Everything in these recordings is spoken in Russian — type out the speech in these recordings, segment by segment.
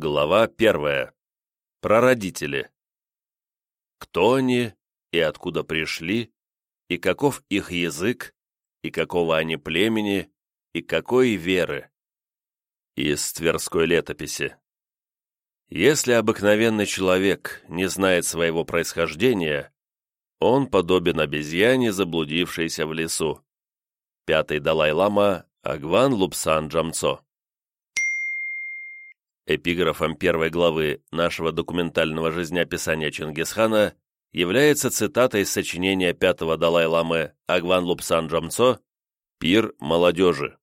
Глава первая. Прародители. Кто они и откуда пришли, и каков их язык, и какого они племени, и какой веры. Из Тверской летописи. Если обыкновенный человек не знает своего происхождения, он подобен обезьяне, заблудившейся в лесу. Пятый Далай-лама Агван Лупсан Джамцо. Эпиграфом первой главы нашего документального жизнеописания Чингисхана является цитата из сочинения пятого Далай-ламы Агван Лупсан Джамцо «Пир молодежи».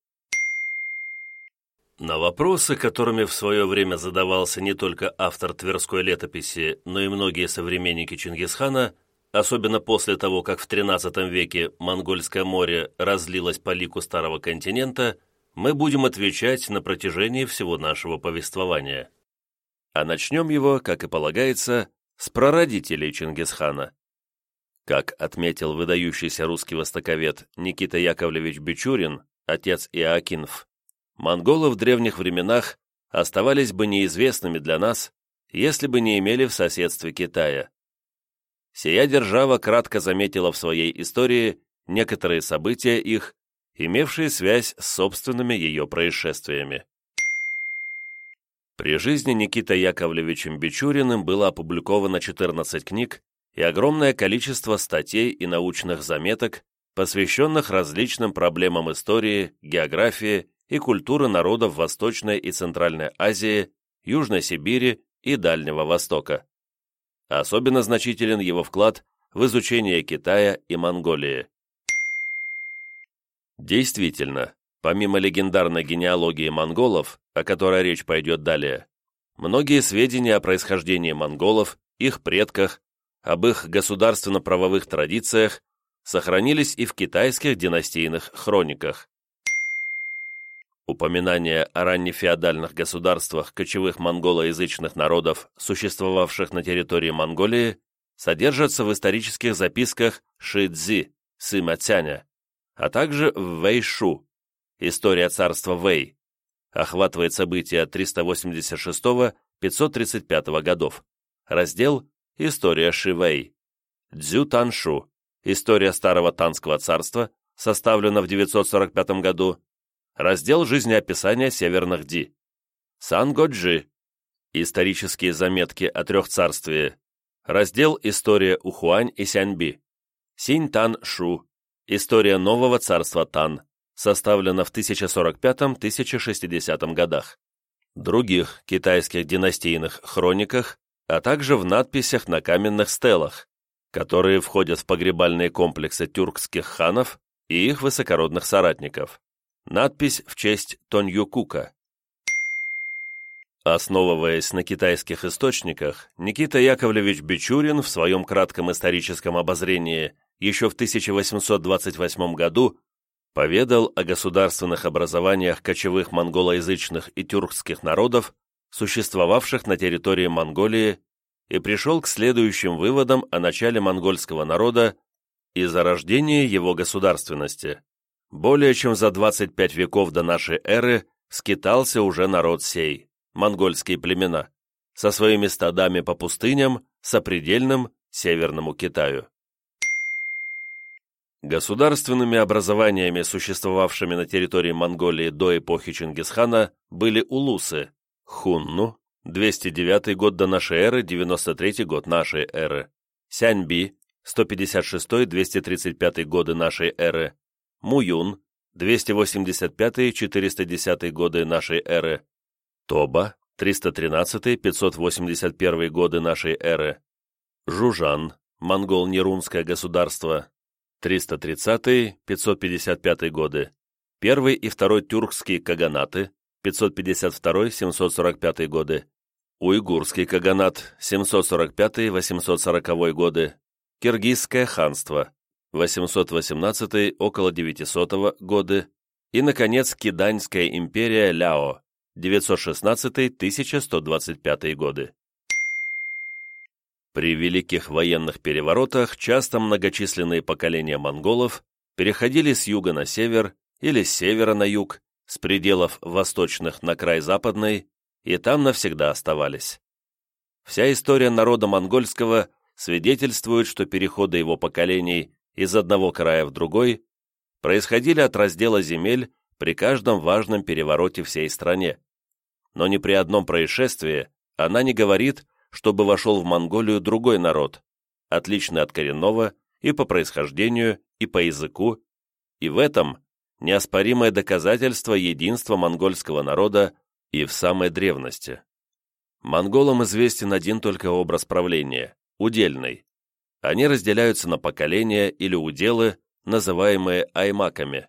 На вопросы, которыми в свое время задавался не только автор Тверской летописи, но и многие современники Чингисхана, особенно после того, как в XIII веке Монгольское море разлилось по лику Старого континента, мы будем отвечать на протяжении всего нашего повествования. А начнем его, как и полагается, с прародителей Чингисхана. Как отметил выдающийся русский востоковед Никита Яковлевич Бичурин, отец Иоакинф, монголы в древних временах оставались бы неизвестными для нас, если бы не имели в соседстве Китая. Сия держава кратко заметила в своей истории некоторые события их, имевшие связь с собственными ее происшествиями. При жизни Никита Яковлевичем Бичуриным было опубликовано 14 книг и огромное количество статей и научных заметок, посвященных различным проблемам истории, географии и культуры народов Восточной и Центральной Азии, Южной Сибири и Дальнего Востока. Особенно значителен его вклад в изучение Китая и Монголии. Действительно, помимо легендарной генеалогии монголов, о которой речь пойдет далее, многие сведения о происхождении монголов, их предках, об их государственно-правовых традициях сохранились и в китайских династийных хрониках. Упоминания о раннефеодальных государствах кочевых монголоязычных народов, существовавших на территории Монголии, содержатся в исторических записках Ши-Цзи, Сыма Цяня, а также в Вэйшу, история царства Вэй, охватывает события 386-535 годов, раздел «История Шивэй», Цзю Таншу, история Старого Танского царства, составлена в 945 году, раздел жизнеописания северных Ди, Сан-Годжи, исторические заметки о трех царстве, раздел «История Ухуань и Сяньби», Синь-Тан-Шу, история нового царства Тан, составлена в 1045-1060 годах, других китайских династийных хрониках, а также в надписях на каменных стелах, которые входят в погребальные комплексы тюркских ханов и их высокородных соратников. Надпись в честь Тонью-Кука. Основываясь на китайских источниках, Никита Яковлевич Бичурин в своем кратком историческом обозрении еще в 1828 году поведал о государственных образованиях кочевых монголоязычных и тюркских народов, существовавших на территории Монголии, и пришел к следующим выводам о начале монгольского народа и зарождении его государственности. Более чем за 25 веков до нашей эры скитался уже народ сей, монгольские племена, со своими стадами по пустыням, сопредельным Северному Китаю. Государственными образованиями, существовавшими на территории Монголии до эпохи Чингисхана, были улусы, Хунну, 209 год до нашей эры, 93 год нашей эры, Сяньби, 156-235 годы нашей эры, Муюн, 285-410 годы нашей эры, Тоба, 313-581 годы нашей эры, Жужан, монгол-нерунское государство, 330-555 годы, первый и второй тюркские каганаты, 552-745 годы, уйгурский каганат, 745-840 годы, киргизское ханство, 818 около 900 годы. И, наконец, Киданьская империя Ляо, 916-1125 годы. При великих военных переворотах часто многочисленные поколения монголов переходили с юга на север или с севера на юг, с пределов восточных на край западной и там навсегда оставались. Вся история народа монгольского свидетельствует, что переходы его поколений из одного края в другой происходили от раздела земель при каждом важном перевороте всей стране. Но ни при одном происшествии она не говорит, чтобы вошел в Монголию другой народ, отличный от коренного и по происхождению, и по языку, и в этом неоспоримое доказательство единства монгольского народа и в самой древности. Монголам известен один только образ правления – удельный. Они разделяются на поколения или уделы, называемые аймаками.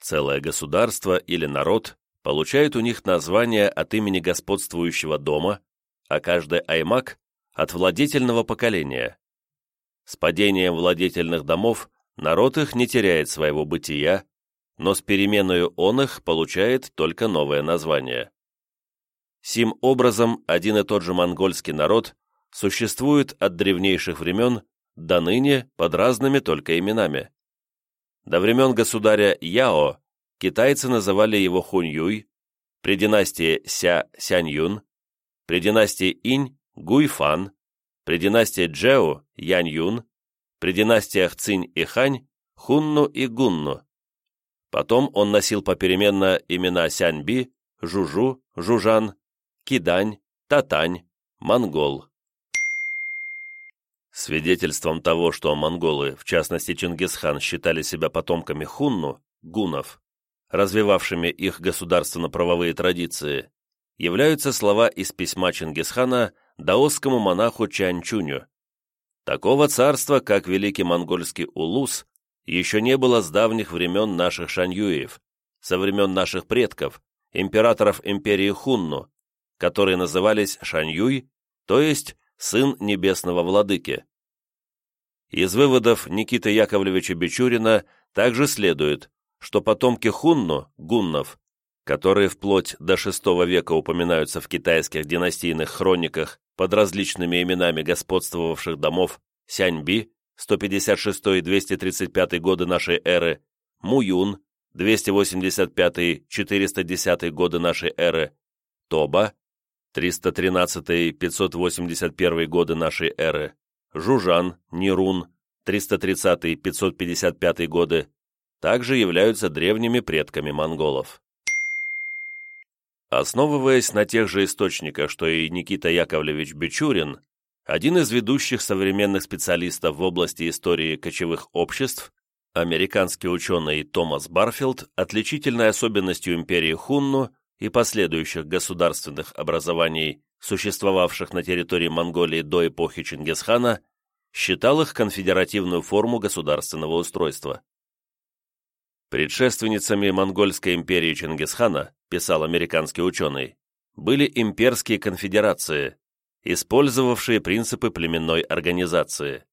Целое государство или народ получает у них название от имени господствующего дома, а каждый аймак – от владетельного поколения. С падением владетельных домов народ их не теряет своего бытия, но с переменою он их получает только новое название. Сим образом один и тот же монгольский народ существует от древнейших времен до ныне под разными только именами. До времен государя Яо китайцы называли его Хуньюй, при династии Ся – Сяньюн, при династии Инь – Гуйфан, при династии Джео – Яньюн, при династиях Цинь и Хань – Хунну и Гунну. Потом он носил попеременно имена Сяньби, Жужу, Жужан, Кидань, Татань, Монгол. Свидетельством того, что монголы, в частности Чингисхан, считали себя потомками хунну, гунов, развивавшими их государственно-правовые традиции, являются слова из письма Чингисхана даосскому монаху Чанчуню. Такого царства, как Великий Монгольский Улус, еще не было с давних времен наших шаньюев, со времен наших предков, императоров империи Хунну, которые назывались Шаньюй, то есть сын небесного владыки. Из выводов Никиты Яковлевича Бичурина также следует, что потомки Хунну, гуннов, которые вплоть до VI века упоминаются в китайских династийных хрониках под различными именами господствовавших домов Сяньби, 156-235 годы нашей эры, Муюн, 285-410 годы нашей эры, Тоба, 313-581 годы нашей эры, Жужан, Нерун, 330-555 годы, также являются древними предками монголов. Основываясь на тех же источниках, что и Никита Яковлевич Бичурин, один из ведущих современных специалистов в области истории кочевых обществ, американский ученый Томас Барфилд, отличительной особенностью империи Хунну и последующих государственных образований, существовавших на территории Монголии до эпохи Чингисхана, считал их конфедеративную форму государственного устройства. Предшественницами монгольской империи Чингисхана, писал американский ученый, были имперские конфедерации, использовавшие принципы племенной организации.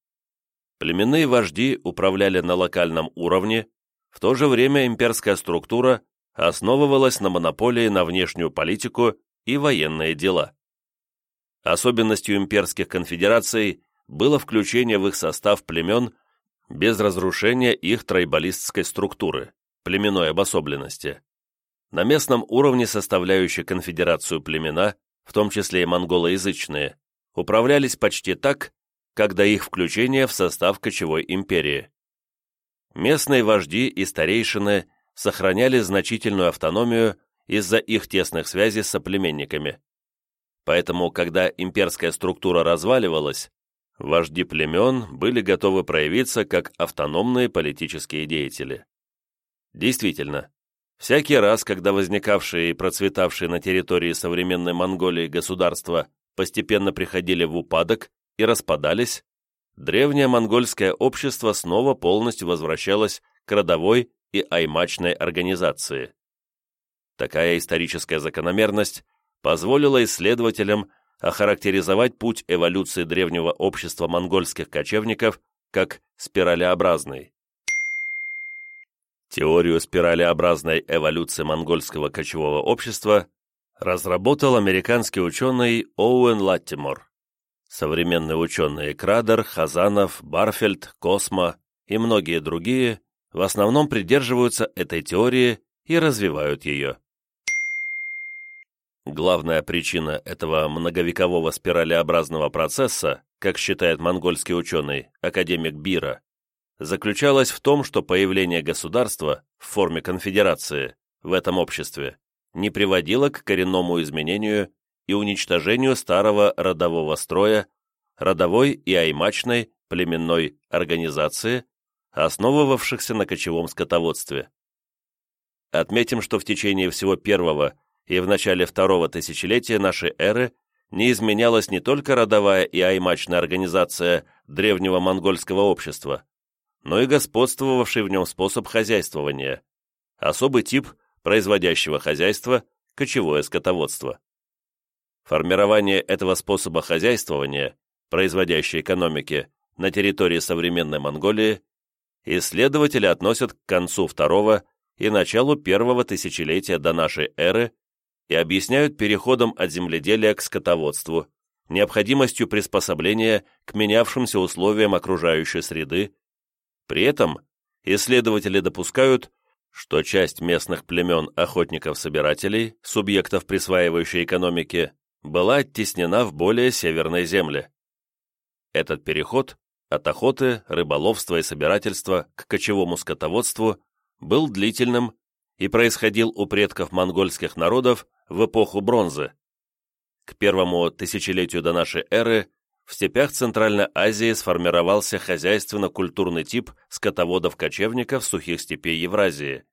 Племенные вожди управляли на локальном уровне, в то же время имперская структура основывалась на монополии на внешнюю политику и военные дела. Особенностью имперских конфедераций было включение в их состав племен без разрушения их тройбалистской структуры, племенной обособленности. На местном уровне составляющие конфедерацию племена, в том числе и монголоязычные, управлялись почти так, как до их включения в состав кочевой империи. Местные вожди и старейшины сохраняли значительную автономию из-за их тесных связей с соплеменниками. Поэтому, когда имперская структура разваливалась, вожди племен были готовы проявиться как автономные политические деятели. Действительно, всякий раз, когда возникавшие и процветавшие на территории современной Монголии государства постепенно приходили в упадок и распадались, древнее монгольское общество снова полностью возвращалось к родовой и аймачной организации. Такая историческая закономерность позволила исследователям охарактеризовать путь эволюции древнего общества монгольских кочевников как спиралеобразный. Теорию спиралеобразной эволюции монгольского кочевого общества разработал американский ученый Оуэн Латтимор. Современные ученые Крадер, Хазанов, Барфельд, Космо и многие другие в основном придерживаются этой теории и развивают ее. Главная причина этого многовекового спиралеобразного процесса, как считает монгольский ученый, академик Бира, заключалась в том, что появление государства в форме конфедерации в этом обществе не приводило к коренному изменению и уничтожению старого родового строя, родовой и аймачной племенной организации, основывавшихся на кочевом скотоводстве. Отметим, что в течение всего первого и в начале второго тысячелетия нашей эры не изменялась не только родовая и аймачная организация древнего монгольского общества, но и господствовавший в нем способ хозяйствования, особый тип производящего хозяйства – кочевое скотоводство. Формирование этого способа хозяйствования, производящей экономики, на территории современной Монголии исследователи относят к концу второго и началу первого тысячелетия до нашей эры и объясняют переходом от земледелия к скотоводству, необходимостью приспособления к менявшимся условиям окружающей среды. При этом исследователи допускают, что часть местных племен охотников-собирателей, субъектов присваивающей экономики, была оттеснена в более северные земли. Этот переход от охоты, рыболовства и собирательства к кочевому скотоводству был длительным и происходил у предков монгольских народов в эпоху бронзы. К первому тысячелетию до нашей эры в степях Центральной Азии сформировался хозяйственно-культурный тип скотоводов-кочевников сухих степей Евразии,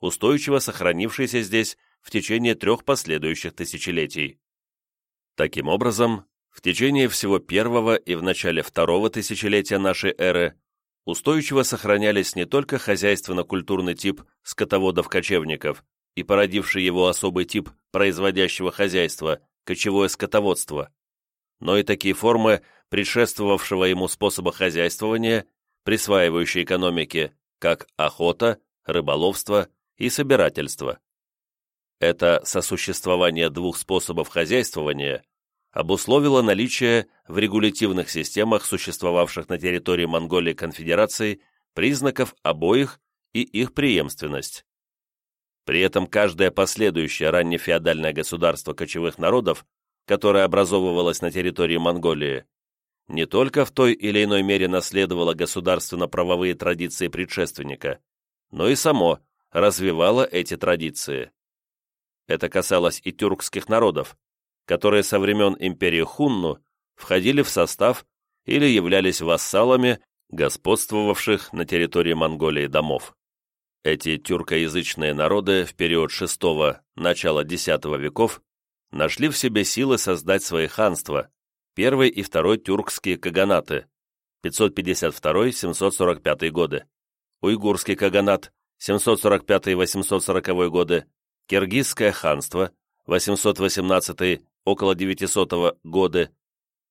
устойчиво сохранившийся здесь в течение трех последующих тысячелетий. Таким образом, в течение всего первого и в начале второго тысячелетия нашей эры устойчиво сохранялись не только хозяйственно-культурный тип скотоводов-кочевников и породивший его особый тип производящего хозяйства – кочевое скотоводство, но и такие формы предшествовавшего ему способа хозяйствования, присваивающие экономике, как охота, рыболовство и собирательство. Это сосуществование двух способов хозяйствования обусловило наличие в регулятивных системах, существовавших на территории Монголии Конфедерации, признаков обоих и их преемственность. При этом каждое последующее раннефеодальное государство кочевых народов, которое образовывалось на территории Монголии, не только в той или иной мере наследовало государственно-правовые традиции предшественника, но и само развивало эти традиции. Это касалось и тюркских народов, которые со времен империи Хунну входили в состав или являлись вассалами господствовавших на территории Монголии домов. Эти тюркоязычные народы в период VI – начала X веков нашли в себе силы создать свои ханства, первый и второй тюркские каганаты, 552-745 годы, уйгурский каганат, 745-840 годы, Киргизское ханство, 818 около 900 годы,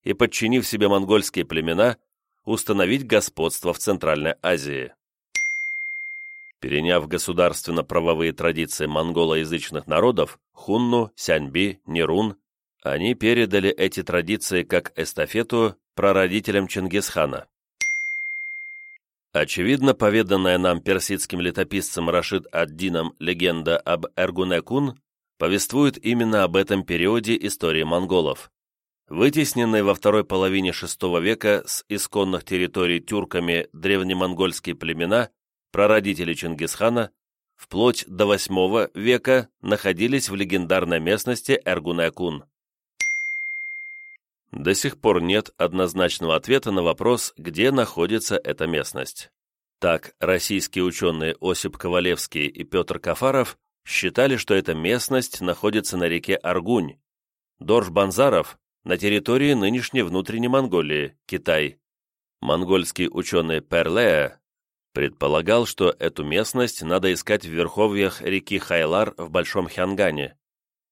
и, подчинив себе монгольские племена, установить господство в Центральной Азии. Переняв государственно-правовые традиции монголоязычных народов, хунну, сяньби, нерун, они передали эти традиции как эстафету прародителям Чингисхана. Очевидно, поведанная нам персидским летописцем Рашид ад-Дином легенда об Эргунекун повествует именно об этом периоде истории монголов. Вытесненные во второй половине VI века с исконных территорий тюрками древнемонгольские племена, прародители Чингисхана, вплоть до VIII века находились в легендарной местности Эргунекун. До сих пор нет однозначного ответа на вопрос, где находится эта местность. Так, российские ученые Осип Ковалевский и Петр Кафаров считали, что эта местность находится на реке Аргунь, Дорж-Банзаров на территории нынешней внутренней Монголии, Китай. Монгольский ученый Перлея предполагал, что эту местность надо искать в верховьях реки Хайлар в Большом Хянгане.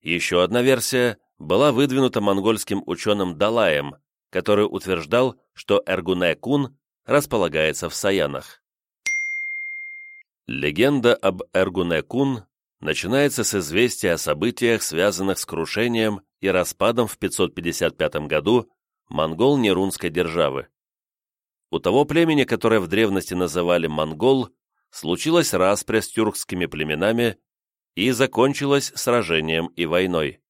Еще одна версия была выдвинута монгольским ученым Далаем, который утверждал, что Эргунай-кун располагается в Саянах. Легенда об Эргунай-кун начинается с известия о событиях, связанных с крушением и распадом в 555 году монгол-нерунской державы. У того племени, которое в древности называли монгол, случилась распря с тюркскими племенами и закончилась сражением и войной.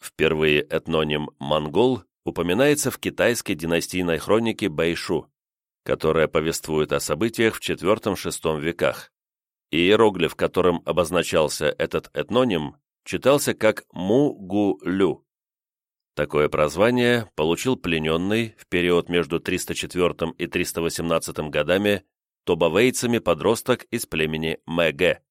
Впервые этноним «монгол» упоминается в китайской династийной хронике Бэйшу, которая повествует о событиях в IV-VI веках. Иероглиф, которым обозначался этот этноним, читался как Му-Гу-Лю. Такое прозвание получил плененный в период между 304 и 318 годами тобавейцами подросток из племени Мэгэ.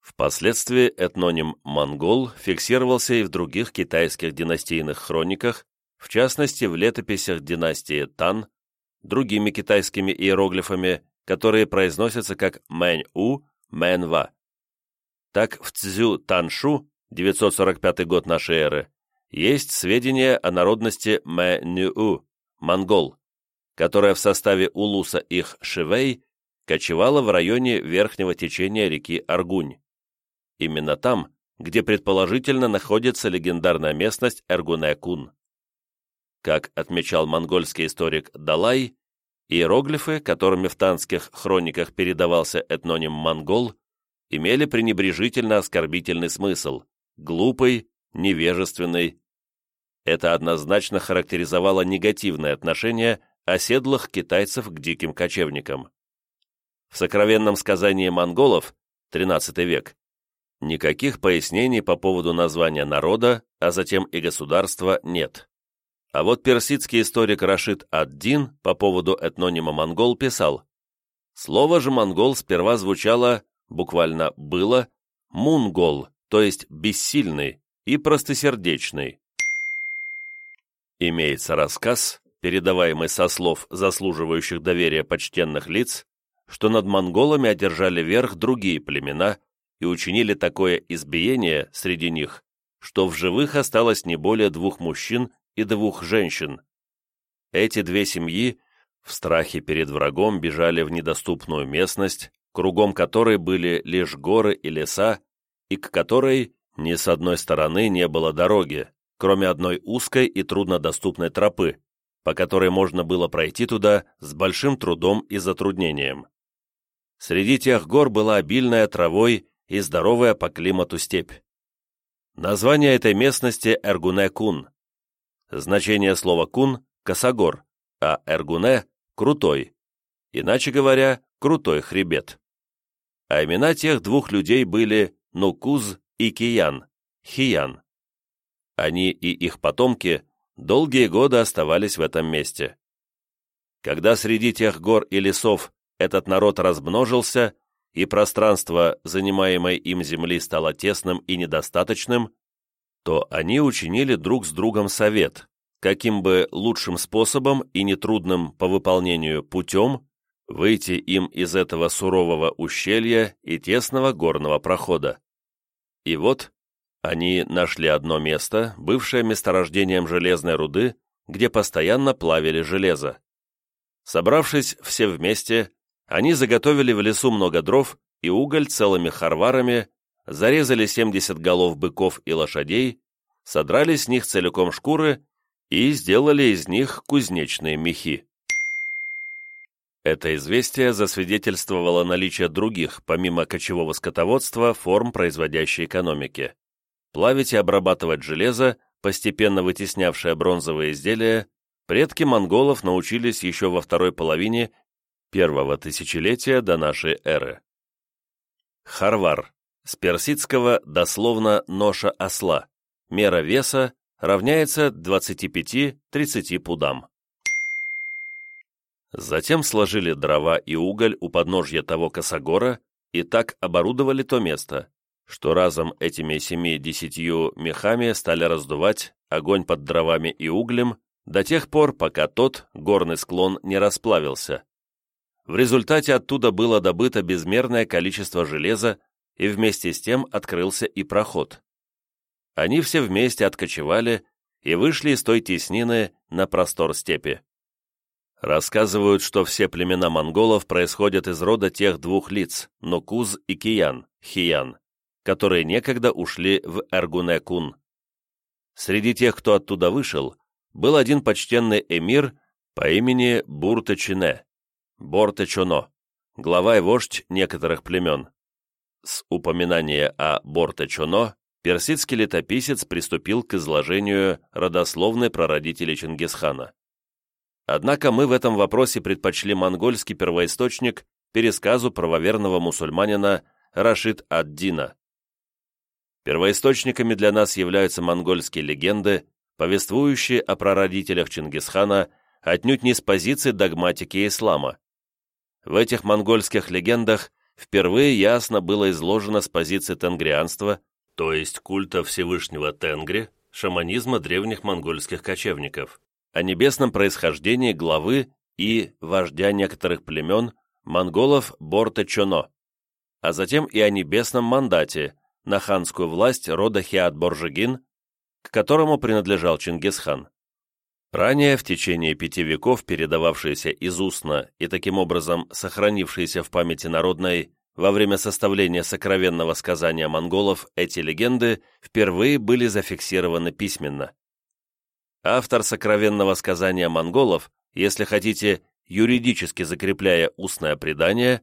Впоследствии этноним «монгол» фиксировался и в других китайских династийных хрониках, в частности в летописях династии Тан, другими китайскими иероглифами, которые произносятся как «мэнь-у», «мэнва». Так в Цзю Таншу, 945 год нашей эры, есть сведения о народности Мэню, монгол, которая в составе улуса их Шивей кочевала в районе верхнего течения реки Аргунь. Именно там, где предположительно находится легендарная местность Эргунэ-Кун. Как отмечал монгольский историк Далай, иероглифы, которыми в танских хрониках передавался этноним «монгол», имели пренебрежительно оскорбительный смысл, глупый, невежественный. Это однозначно характеризовало негативное отношение оседлых китайцев к диким кочевникам. В сокровенном сказании монголов, XIII век, никаких пояснений по поводу названия народа, а затем и государства нет. А вот персидский историк Рашид ад-Дин по поводу этнонима монгол писал, слово же монгол сперва звучало, буквально было, мунгол, то есть бессильный и простосердечный. Имеется рассказ, передаваемый со слов заслуживающих доверия почтенных лиц, что над монголами одержали верх другие племена и учинили такое избиение среди них, что в живых осталось не более двух мужчин и двух женщин. Эти две семьи в страхе перед врагом бежали в недоступную местность, кругом которой были лишь горы и леса, и к которой ни с одной стороны не было дороги, кроме одной узкой и труднодоступной тропы, по которой можно было пройти туда с большим трудом и затруднением. Среди тех гор была обильная травой и здоровая по климату степь. Название этой местности Эргуне-Кун, Значение слова «кун» — косогор, а «эргуне» — крутой. Иначе говоря, крутой хребет. А имена тех двух людей были Нукуз и Киян, Хиян. Они и их потомки долгие годы оставались в этом месте. Когда среди тех гор и лесов этот народ размножился, и пространство, занимаемой им земли, стало тесным и недостаточным, то они учинили друг с другом совет, каким бы лучшим способом и нетрудным по выполнению путем выйти им из этого сурового ущелья и тесного горного прохода. И вот они нашли одно место, бывшее месторождением железной руды, где постоянно плавили железо. Собравшись все вместе, они заготовили в лесу много дров и уголь целыми харварами зарезали 70 голов быков и лошадей, содрали с них целиком шкуры и сделали из них кузнечные мехи. Это известие засвидетельствовало наличие других, помимо кочевого скотоводства, форм производящей экономики. Плавить и обрабатывать железо, постепенно вытеснявшее бронзовые изделия, предки монголов научились еще во второй половине первого тысячелетия до нашей эры. Харвар с персидского дословно «ноша осла», мера веса равняется 25-30 пудам. Затем сложили дрова и уголь у подножья того косогора и так оборудовали то место, что разом этими семи-десятью мехами стали раздувать огонь под дровами и углем до тех пор, пока тот горный склон не расплавился. В результате оттуда было добыто безмерное количество железа и вместе с тем открылся и проход. Они все вместе откочевали и вышли из той теснины на простор степи. Рассказывают, что все племена монголов происходят из рода тех двух лиц, Нокуз и Киян, Хиян, которые некогда ушли в Эргунекун. Среди тех, кто оттуда вышел, был один почтенный эмир по имени Буртачине, Бортачоно, глава и вождь некоторых племен. С упоминания о Борте-Чоно персидский летописец приступил к изложению родословной прародителей Чингисхана. Однако мы в этом вопросе предпочли монгольский первоисточник пересказу правоверного мусульманина Рашид ад-Дина. Первоисточниками для нас являются монгольские легенды, повествующие о прародителях Чингисхана отнюдь не с позиции догматики ислама. В этих монгольских легендах впервые ясно было изложено с позиции тенгрианства, то есть культа Всевышнего Тенгри, шаманизма древних монгольских кочевников, о небесном происхождении главы и вождя некоторых племен монголов Борте-Чоно, а затем и о небесном мандате на ханскую власть рода Хиат-Боржигин, к которому принадлежал Чингисхан. Ранее, в течение пяти веков, передававшиеся из устно и таким образом сохранившиеся в памяти народной во время составления сокровенного сказания монголов, эти легенды впервые были зафиксированы письменно. Автор сокровенного сказания монголов, если хотите, юридически закрепляя устное предание,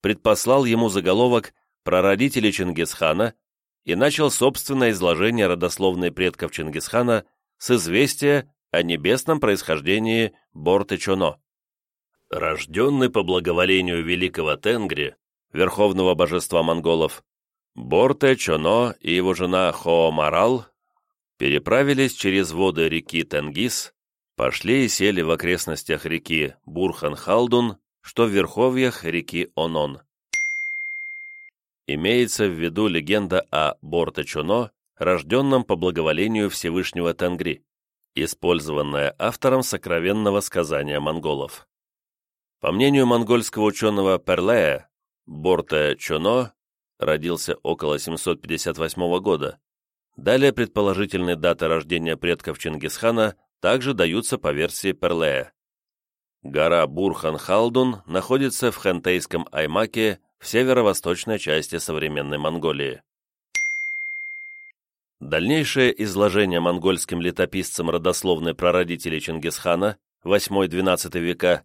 предпослал ему заголовок «Прародители Чингисхана» и начал собственное изложение родословной предков Чингисхана с известия о небесном происхождении Борте-Чоно. Рожденный по благоволению великого Тенгри, верховного божества монголов, Борте-Чоно и его жена Хоомарал переправились через воды реки Тенгис, пошли и сели в окрестностях реки Бурхан-Халдун, что в верховьях реки Онон. Имеется в виду легенда о Борте-Чоно, рожденном по благоволению Всевышнего Тенгри использованная автором сокровенного сказания монголов. По мнению монгольского ученого Перлея, Борте Чоно родился около 758 года. Далее предположительные даты рождения предков Чингисхана также даются по версии Перлея. Гора Бурхан-Халдун находится в Хантейском Аймаке в северо-восточной части современной Монголии. Дальнейшее изложение монгольским летописцам родословной прародителей Чингисхана 8-12 века,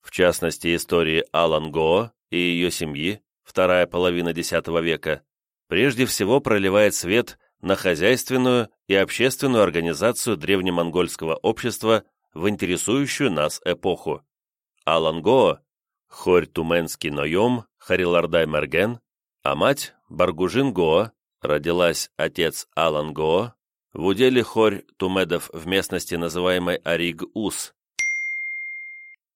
в частности истории Алангоо и ее семьи, вторая половина X века, прежде всего проливает свет на хозяйственную и общественную организацию древнемонгольского общества в интересующую нас эпоху. Алангоо – Хорь-Туменский Нойом, Харилардай Мерген, а мать – Баргужин Гоа, родилась отец Алан Го в уделе Хорь Тумедов в местности, называемой Ариг-Ус.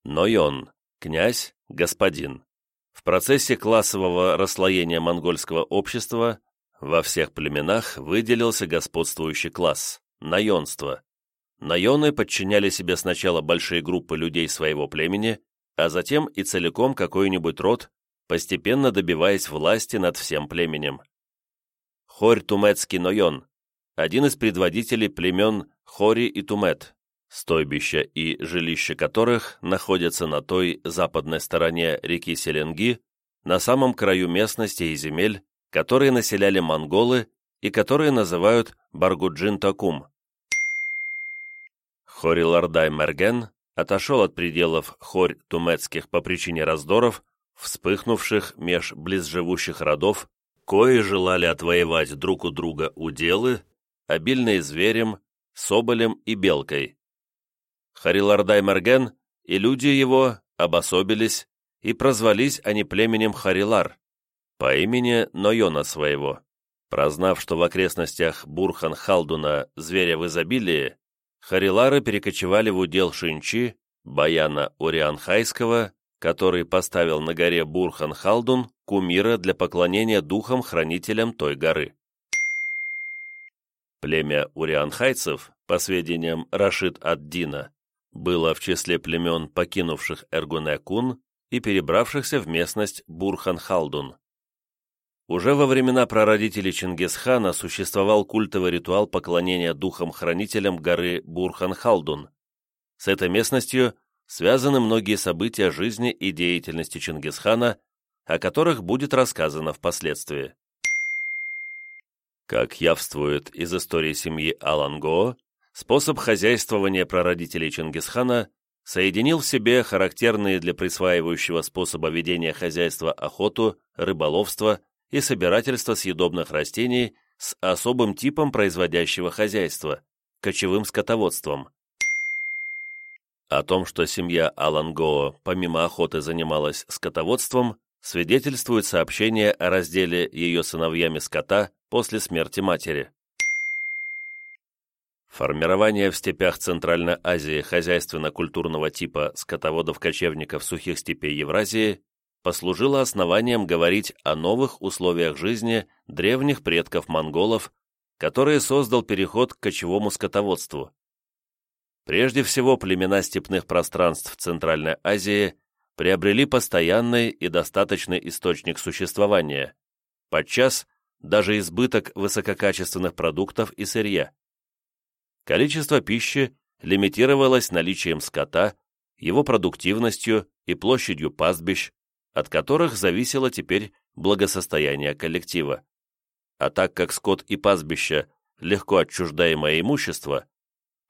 Нойон, князь, господин. В процессе классового расслоения монгольского общества во всех племенах выделился господствующий класс – наёнство. Наёны подчиняли себе сначала большие группы людей своего племени, а затем и целиком какой-нибудь род, постепенно добиваясь власти над всем племенем. Хорь-Туметский Нойон, один из предводителей племен Хори и Тумет, стойбища и жилища которых находятся на той западной стороне реки Селенги, на самом краю местности и земель, которые населяли монголы и которые называют Баргуджин-Такум. Хорилардай Мерген отошел от пределов хорь-туметских по причине раздоров, вспыхнувших меж близживущих родов кои желали отвоевать друг у друга уделы, обильные зверем, соболем и белкой. Харилардай Мерген и люди его обособились, и прозвались они племенем Харилар, по имени Нойона своего. Прознав, что в окрестностях Бурхан-Халдуна зверя в изобилии, Харилары перекочевали в удел Шинчи, Баяна Урианхайского, который поставил на горе Бурхан-Халдун кумира для поклонения духам-хранителям той горы. Племя урианхайцев, по сведениям Рашид ад-Дина, было в числе племен, покинувших Эргунекун и перебравшихся в местность Бурхан-Халдун. Уже во времена прародителей Чингисхана существовал культовый ритуал поклонения духам-хранителям горы Бурхан-Халдун. С этой местностью связаны многие события жизни и деятельности Чингисхана о которых будет рассказано впоследствии. Как явствует из истории семьи Аланго, способ хозяйствования прародителей Чингисхана соединил в себе характерные для присваивающего способа ведения хозяйства охоту, рыболовство и собирательство съедобных растений с особым типом производящего хозяйства – кочевым скотоводством. О том, что семья Алангоо помимо охоты занималась скотоводством, свидетельствует сообщение о разделе ее сыновьями скота после смерти матери. Формирование в степях Центральной Азии хозяйственно-культурного типа скотоводов-кочевников сухих степей Евразии послужило основанием говорить о новых условиях жизни древних предков монголов, которые создал переход к кочевому скотоводству. Прежде всего, племена степных пространств Центральной Азии приобрели постоянный и достаточный источник существования, подчас даже избыток высококачественных продуктов и сырья. Количество пищи лимитировалось наличием скота, его продуктивностью и площадью пастбищ, от которых зависело теперь благосостояние коллектива. А так как скот и пастбища – легко отчуждаемое имущество,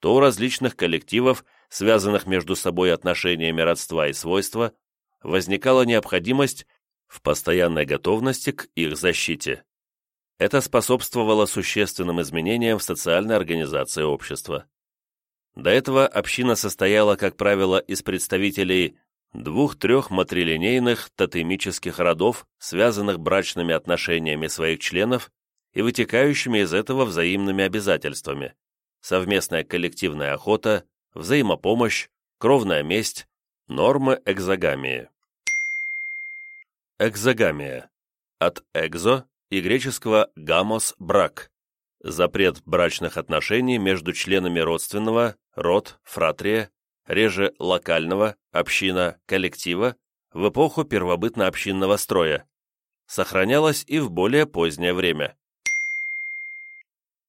то у различных коллективов, связанных между собой отношениями родства и свойства, возникала необходимость в постоянной готовности к их защите. Это способствовало существенным изменениям в социальной организации общества. До этого община состояла, как правило, из представителей двух-трех матрилинейных тотемических родов, связанных брачными отношениями своих членов и вытекающими из этого взаимными обязательствами совместная коллективная охота, взаимопомощь, кровная месть, нормы экзогамии. Экзогамия. От экзо и греческого гамос – брак. Запрет брачных отношений между членами родственного, род, фратрия, реже локального, община, коллектива в эпоху первобытно-общинного строя. Сохранялась и в более позднее время.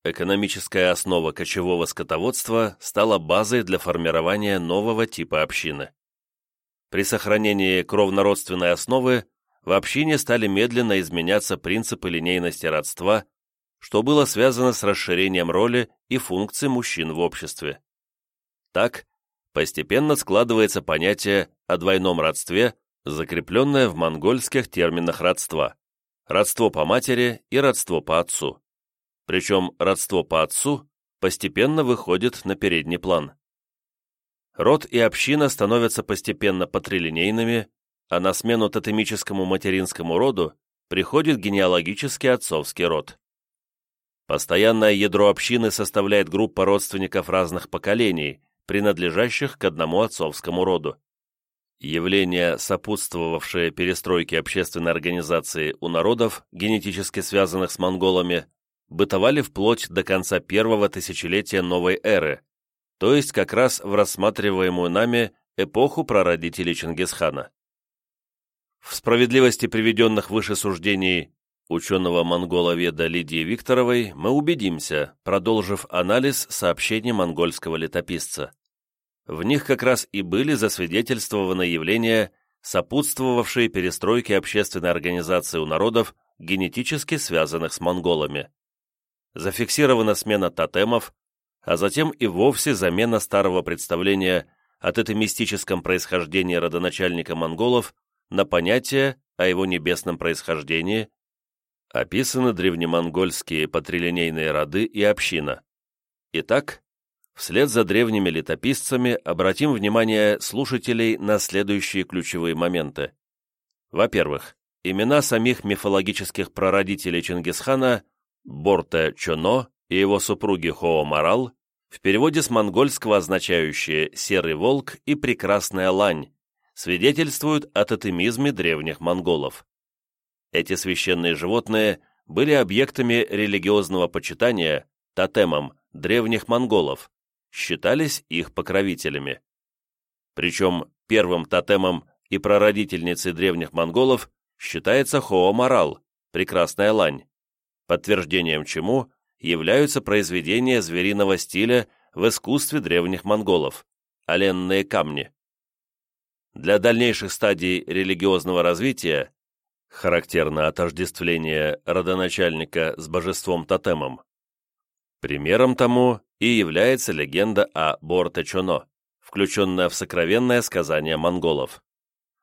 Экономическая основа кочевого скотоводства стала базой для формирования нового типа общины. При сохранении кровнородственной основы в общине стали медленно изменяться принципы линейности родства, что было связано с расширением роли и функций мужчин в обществе. Так, постепенно складывается понятие о двойном родстве, закрепленное в монгольских терминах родства – родство по матери и родство по отцу причем родство по отцу постепенно выходит на передний план. Род и община становятся постепенно патрилинейными, а на смену тотемическому материнскому роду приходит генеалогический отцовский род. Постоянное ядро общины составляет группа родственников разных поколений, принадлежащих к одному отцовскому роду. Явления, сопутствовавшие перестройке общественной организации у народов, генетически связанных с монголами, бытовали вплоть до конца первого тысячелетия новой эры, то есть как раз в рассматриваемую нами эпоху прародителей Чингисхана. В справедливости приведенных выше суждений ученого-монголоведа Лидии Викторовой мы убедимся, продолжив анализ сообщений монгольского летописца. В них как раз и были засвидетельствованы явления, сопутствовавшие перестройке общественной организации у народов, генетически связанных с монголами зафиксирована смена тотемов, а затем и вовсе замена старого представления от этой мистическом происхождении родоначальника монголов на понятие о его небесном происхождении, описаны древнемонгольские патрилинейные роды и община. Итак, вслед за древними летописцами обратим внимание слушателей на следующие ключевые моменты. Во-первых, имена самих мифологических прародителей Чингисхана Борте Чоно и его супруги Хоо Марал, в переводе с монгольского означающие «серый волк» и «прекрасная лань», свидетельствуют о тотемизме древних монголов. Эти священные животные были объектами религиозного почитания, тотемом, древних монголов, считались их покровителями. Причем первым тотемом и прародительницей древних монголов считается Хоо Марал, прекрасная лань, подтверждением чему являются произведения звериного стиля в искусстве древних монголов, оленные камни. Для дальнейших стадий религиозного развития характерно отождествление родоначальника с божеством-тотемом. Примером тому и является легенда о Борте-Чоно, включенная в сокровенное сказание монголов.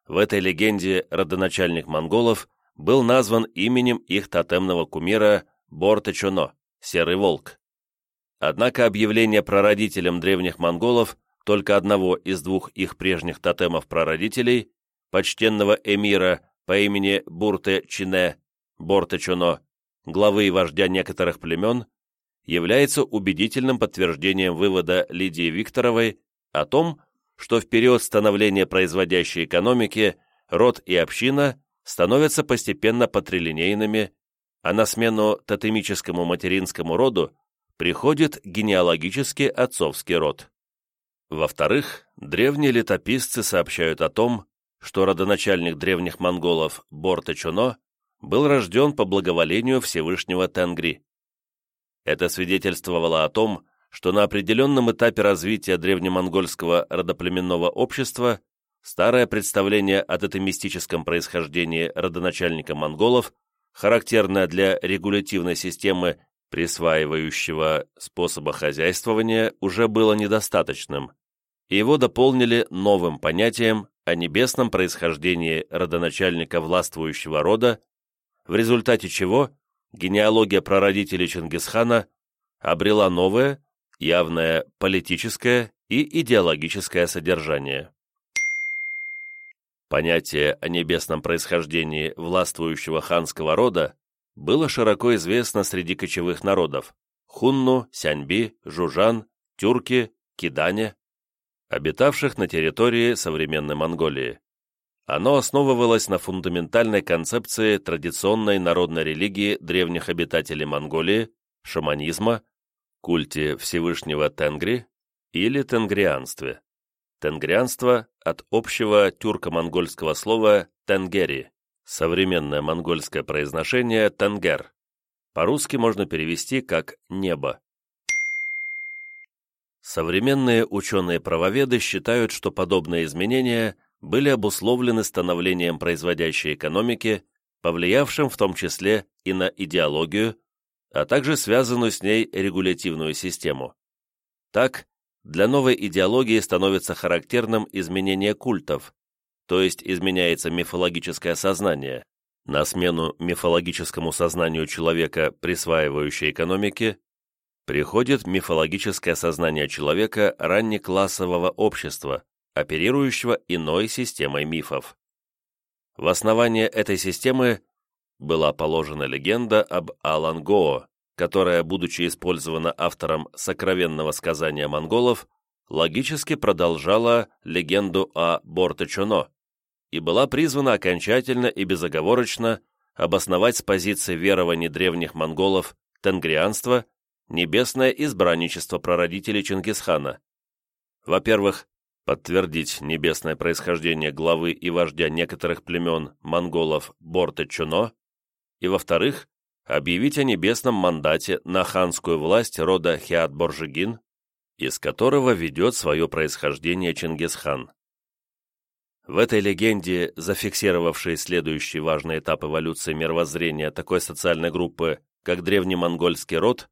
В этой легенде родоначальник монголов был назван именем их тотемного кумира Борте-Чоно, Серый Волк. Однако объявление прародителем древних монголов только одного из двух их прежних тотемов-прародителей, почтенного эмира по имени Бурте-Чине, Борте-Чоно, главы и вождя некоторых племен, является убедительным подтверждением вывода Лидии Викторовой о том, что в период становления производящей экономики род и община становятся постепенно патрилинейными, а на смену тотемическому материнскому роду приходит генеалогический отцовский род. Во-вторых, древние летописцы сообщают о том, что родоначальник древних монголов Борте-Чуно был рожден по благоволению Всевышнего Тенгри. Это свидетельствовало о том, что на определенном этапе развития древнемонгольского родоплеменного общества старое представление о тотемистическом происхождении родоначальника монголов, характерное для регулятивной системы присваивающего способа хозяйствования, уже было недостаточным, и его дополнили новым понятием о небесном происхождении родоначальника властвующего рода, в результате чего генеалогия прародителей Чингисхана обрела новое, явное политическое и идеологическое содержание. Понятие о небесном происхождении властвующего ханского рода было широко известно среди кочевых народов – хунну, сяньби, жужан, тюрки, кидане, обитавших на территории современной Монголии. Оно основывалось на фундаментальной концепции традиционной народной религии древних обитателей Монголии, шаманизма, культе Всевышнего Тенгри или тенгрианстве. Тенгрианство от общего тюрко-монгольского слова «тенгери», современное монгольское произношение «тенгер». По-русски можно перевести как «небо». Современные ученые-правоведы считают, что подобные изменения были обусловлены становлением производящей экономики, повлиявшим в том числе и на идеологию, а также связанную с ней регулятивную систему. Так, для новой идеологии становится характерным изменение культов, то есть изменяется мифологическое сознание. На смену мифологическому сознанию человека, присваивающей экономике, приходит мифологическое сознание человека раннеклассового общества, оперирующего иной системой мифов. В основание этой системы была положена легенда об Алангоо, которая, будучи использована автором сокровенного сказания монголов, логически продолжала легенду о Бортечуно и была призвана окончательно и безоговорочно обосновать с позиции верований древних монголов тенгрианство, небесное избранничество прародителей Чингисхана. Во-первых, подтвердить небесное происхождение главы и вождя некоторых племен монголов Борте-Чуно, и, во-вторых, объявить о небесном мандате на ханскую власть рода Хиат-Боржигин, из которого ведет свое происхождение Чингисхан. В этой легенде, зафиксировавшей следующий важный этап эволюции мировоззрения такой социальной группы, как древний монгольский род,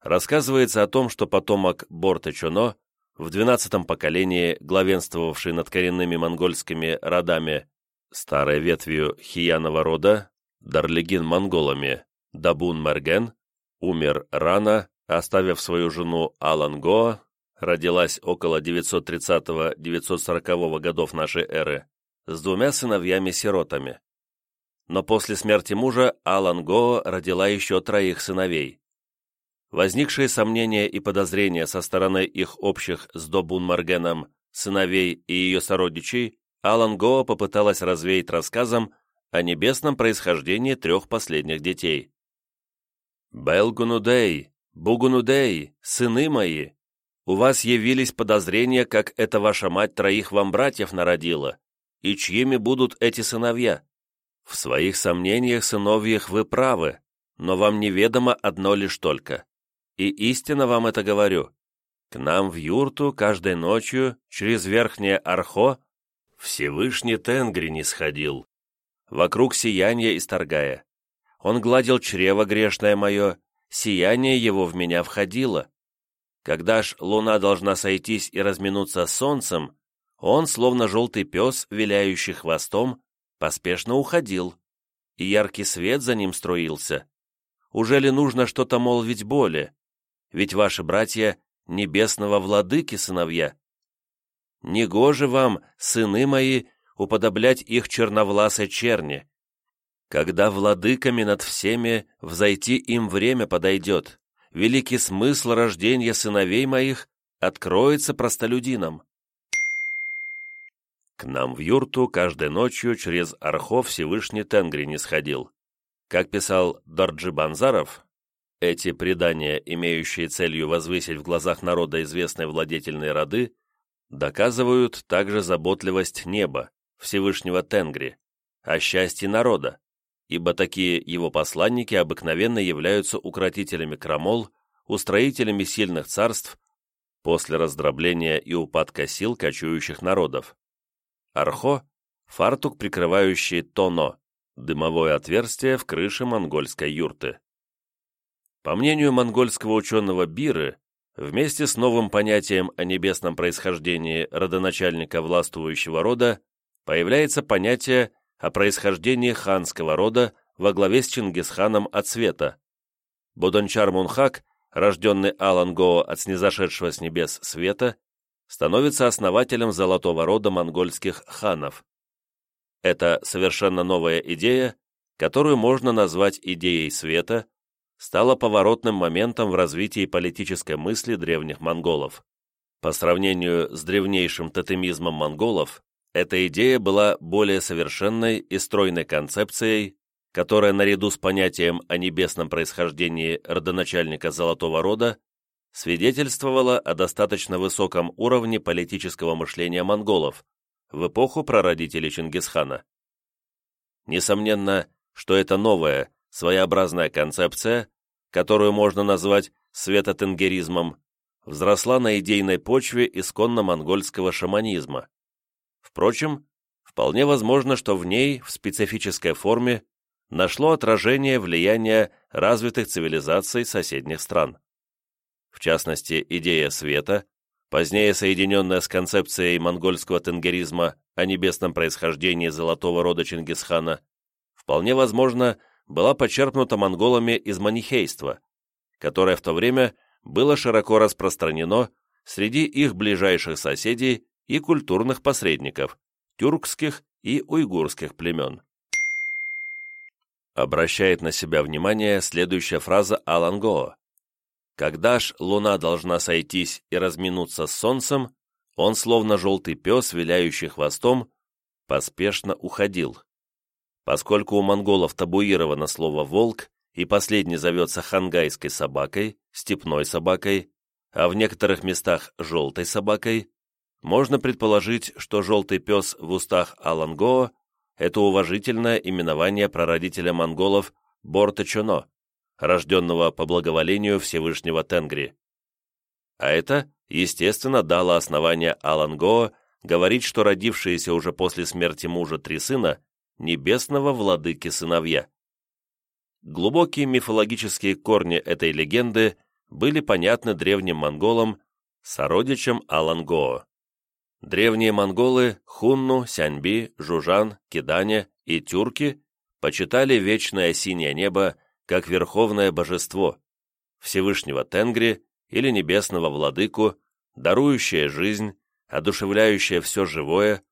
рассказывается о том, что потомок Борте-Чуно в двенадцатом поколении, главенствовавший над коренными монгольскими родами, старой ветвью Хиянова рода, Дарлигин монголами, Дабун Мерген, умер рано, оставив свою жену Аланго, родилась около 930-940 годов нашей эры, с двумя сыновьями-сиротами. Но после смерти мужа Аланго родила еще троих сыновей. Возникшие сомнения и подозрения со стороны их общих с Добун Маргеном сыновей и ее сородичей Алан Гоа попыталась развеять рассказом о небесном происхождении трех последних детей. «Белгунудей, Бугунудей, сыны мои, у вас явились подозрения, как эта ваша мать троих вам братьев народила, и чьими будут эти сыновья? В своих сомнениях сыновьях вы правы, но вам неведомо одно лишь только. И истинно вам это говорю. К нам в юрту каждой ночью через верхнее Архо Всевышний Тенгри не сходил, вокруг сияния исторгая. Он гладил чрево грешное мое, сияние его в меня входило. Когда ж луна должна сойтись и разминуться с солнцем, он, словно желтый пес, виляющий хвостом, поспешно уходил, и яркий свет за ним струился. уже ли нужно что-то молвить более? Ведь ваши братья небесного владыки сыновья. Негоже вам, сыны мои, уподоблять их черновласой черни. Когда владыками над всеми взойти им время подойдет, великий смысл рождения сыновей моих откроется простолюдинам. К нам в юрту каждой ночью через Архов Всевышний Тенгри не сходил. Как писал Дорджи Банзаров, эти предания, имеющие целью возвысить в глазах народа известные владетельные роды, доказывают также заботливость неба, Всевышнего Тенгри, о счастье народа, ибо такие его посланники обыкновенно являются укротителями крамол, устроителями сильных царств после раздробления и упадка сил кочующих народов. Архо – фартук, прикрывающий тоно, дымовое отверстие в крыше монгольской юрты. По мнению монгольского ученого Биры, вместе с новым понятием о небесном происхождении родоначальника властвующего рода появляется понятие о происхождении ханского рода во главе с Чингисханом от света. Бодончар Мунхак, рожденный Алан Гоо от снизошедшего с небес света, становится основателем золотого рода монгольских ханов. Это совершенно новая идея, которую можно назвать идеей света, стало поворотным моментом в развитии политической мысли древних монголов. По сравнению с древнейшим тотемизмом монголов, эта идея была более совершенной и стройной концепцией, которая наряду с понятием о небесном происхождении родоначальника Золотого Рода свидетельствовала о достаточно высоком уровне политического мышления монголов в эпоху прародителей Чингисхана. Несомненно, что это новая, своеобразная концепция которую можно назвать светотенгеризмом, взросла на идейной почве исконно монгольского шаманизма. Впрочем, вполне возможно, что в ней, в специфической форме, нашло отражение влияния развитых цивилизаций соседних стран. В частности, идея света, позднее соединенная с концепцией монгольского тенгеризма о небесном происхождении золотого рода Чингисхана, вполне возможно, была почерпнута монголами из манихейства, которое в то время было широко распространено среди их ближайших соседей и культурных посредников, тюркских и уйгурских племен. Обращает на себя внимание следующая фраза Алангоо. «Когда ж луна должна сойтись и разминуться с солнцем, он, словно желтый пес, виляющий хвостом, поспешно уходил. Поскольку у монголов табуировано слово «волк», и последний зовется хангайской собакой, степной собакой, а в некоторых местах желтой собакой, можно предположить, что желтый пес в устах Алангоо – это уважительное именование прародителя монголов Борта Чоно, рожденного по благоволению Всевышнего Тенгри. А это, естественно, дало основание Алангоо говорить, что родившиеся уже после смерти мужа три сына небесного владыки сыновья. Глубокие мифологические корни этой легенды были понятны древним монголам, сородичам Алангоо. Древние монголы Хунну, Сяньби, Жужан, Кидане и тюрки почитали вечное синее небо как верховное божество, Всевышнего Тенгри или небесного владыку, дарующее жизнь, одушевляющее все живое,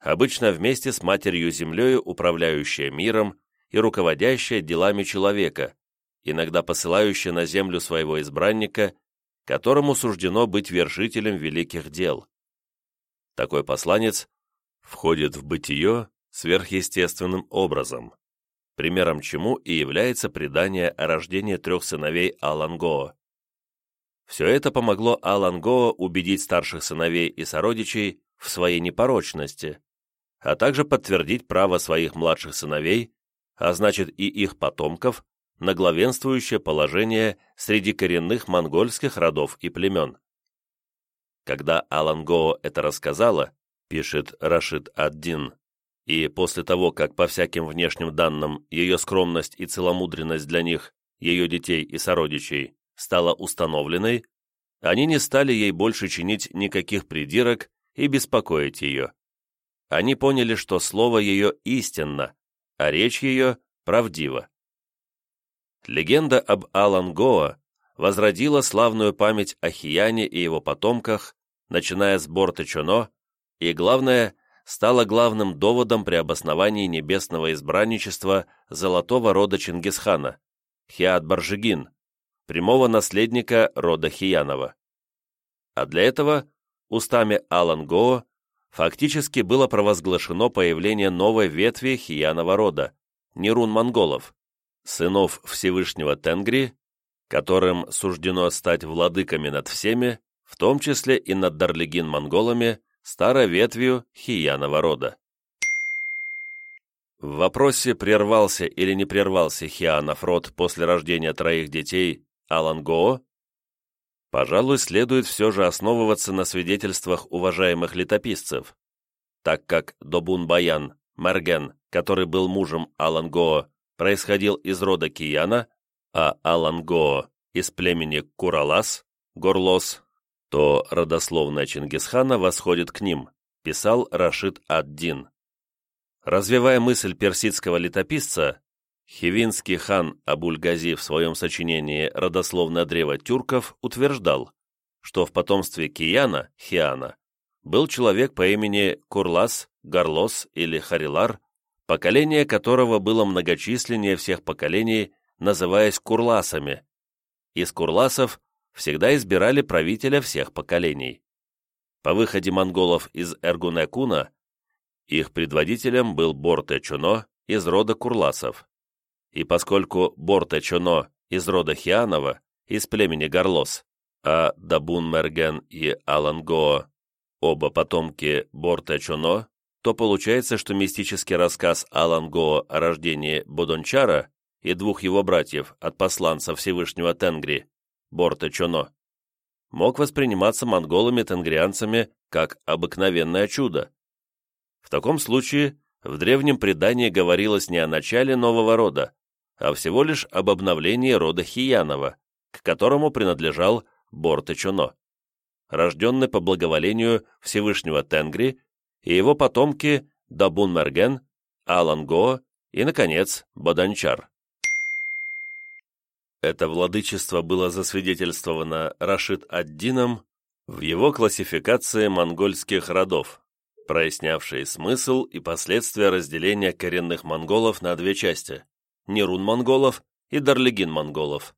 обычно вместе с Матерью-Землею управляющая миром и руководящая делами человека, иногда посылающая на землю своего избранника, которому суждено быть вершителем великих дел. Такой посланец входит в бытие сверхъестественным образом, примером чему и является предание о рождении трех сыновей Алангоо. Все это помогло Алангоо убедить старших сыновей и сородичей в своей непорочности, а также подтвердить право своих младших сыновей, а значит и их потомков, на главенствующее положение среди коренных монгольских родов и племен. Когда Алангоо это рассказала, пишет Рашид ад-Дин, и после того, как по всяким внешним данным ее скромность и целомудренность для них, ее детей и сородичей, стала установленной, они не стали ей больше чинить никаких придирок и беспокоить ее они поняли, что слово ее истинно, а речь ее правдива. Легенда об Алан-Гоа возродила славную память о Хияне и его потомках, начиная с Борта Чоно, и, главное, стала главным доводом при обосновании небесного избранничества золотого рода Чингисхана, Хиат Баржигин, прямого наследника рода Хиянова. А для этого устами Алан Гоо фактически было провозглашено появление новой ветви Хиянова рода, Нерун-монголов, сынов Всевышнего Тенгри, которым суждено стать владыками над всеми, в том числе и над Дарлигин-монголами, старой ветвью Хиянова рода. В вопросе, прервался или не прервался Хианов род после рождения троих детей Алангоо, пожалуй, следует все же основываться на свидетельствах уважаемых летописцев, так как Добун-Баян, Мерген, который был мужем Алангоо, происходил из рода Кияна, а Алангоо из племени Куралас, Горлос, то родословная Чингисхана восходит к ним, писал Рашид ад-Дин. Развивая мысль персидского летописца, Хивинский хан Абуль-Гази в своем сочинении «Родословное древо тюрков» утверждал, что в потомстве Кияна, Хиана, был человек по имени Курлас, Гарлос или Харилар, поколение которого было многочисленнее всех поколений, называясь Курласами. Из Курласов всегда избирали правителя всех поколений. По выходе монголов из Эргунекуна их предводителем был Борте Чуно из рода Курласов. И поскольку Борте Чуно из рода Хианова, из племени Горлос, а Дабун Мерген и Алангоо оба потомки Борте Чуно, то получается, что мистический рассказ Алангоо о рождении Бодончара и двух его братьев от посланца Всевышнего Тенгри Борта Чоно, мог восприниматься монголами-тенгрианцами как обыкновенное чудо. В таком случае в древнем предании говорилось не о начале нового рода, а всего лишь об обновлении рода Хиянова, к которому принадлежал Борта Чоно, рожденный по благоволению Всевышнего Тенгри и его потомки Дабун Мерген, Аланго и, наконец, Баданчар. Это владычество было засвидетельствовано Рашид ад-Дином в его классификации монгольских родов, прояснявшей смысл и последствия разделения коренных монголов на две части – Нерун-монголов и Дарлигин-монголов.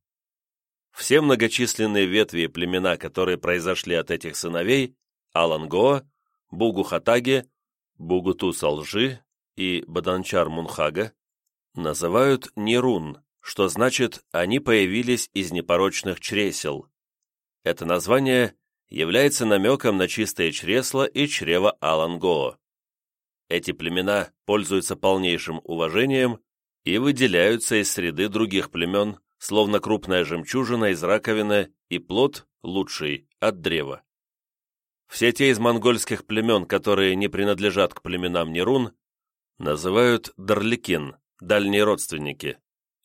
Все многочисленные ветви и племена, которые произошли от этих сыновей – Алангоа, Бугу-Хатаги, Бугуту-Салжи и Баданчар-Мунхага – называют Нерун, что значит «они появились из непорочных чресел». Это название является намеком на чистое чресло и чрево Алангоо. Эти племена пользуются полнейшим уважением и выделяются из среды других племен, словно крупная жемчужина из раковины и плод, лучший, от древа. Все те из монгольских племен, которые не принадлежат к племенам Нерун, называют Дарликин, дальние родственники.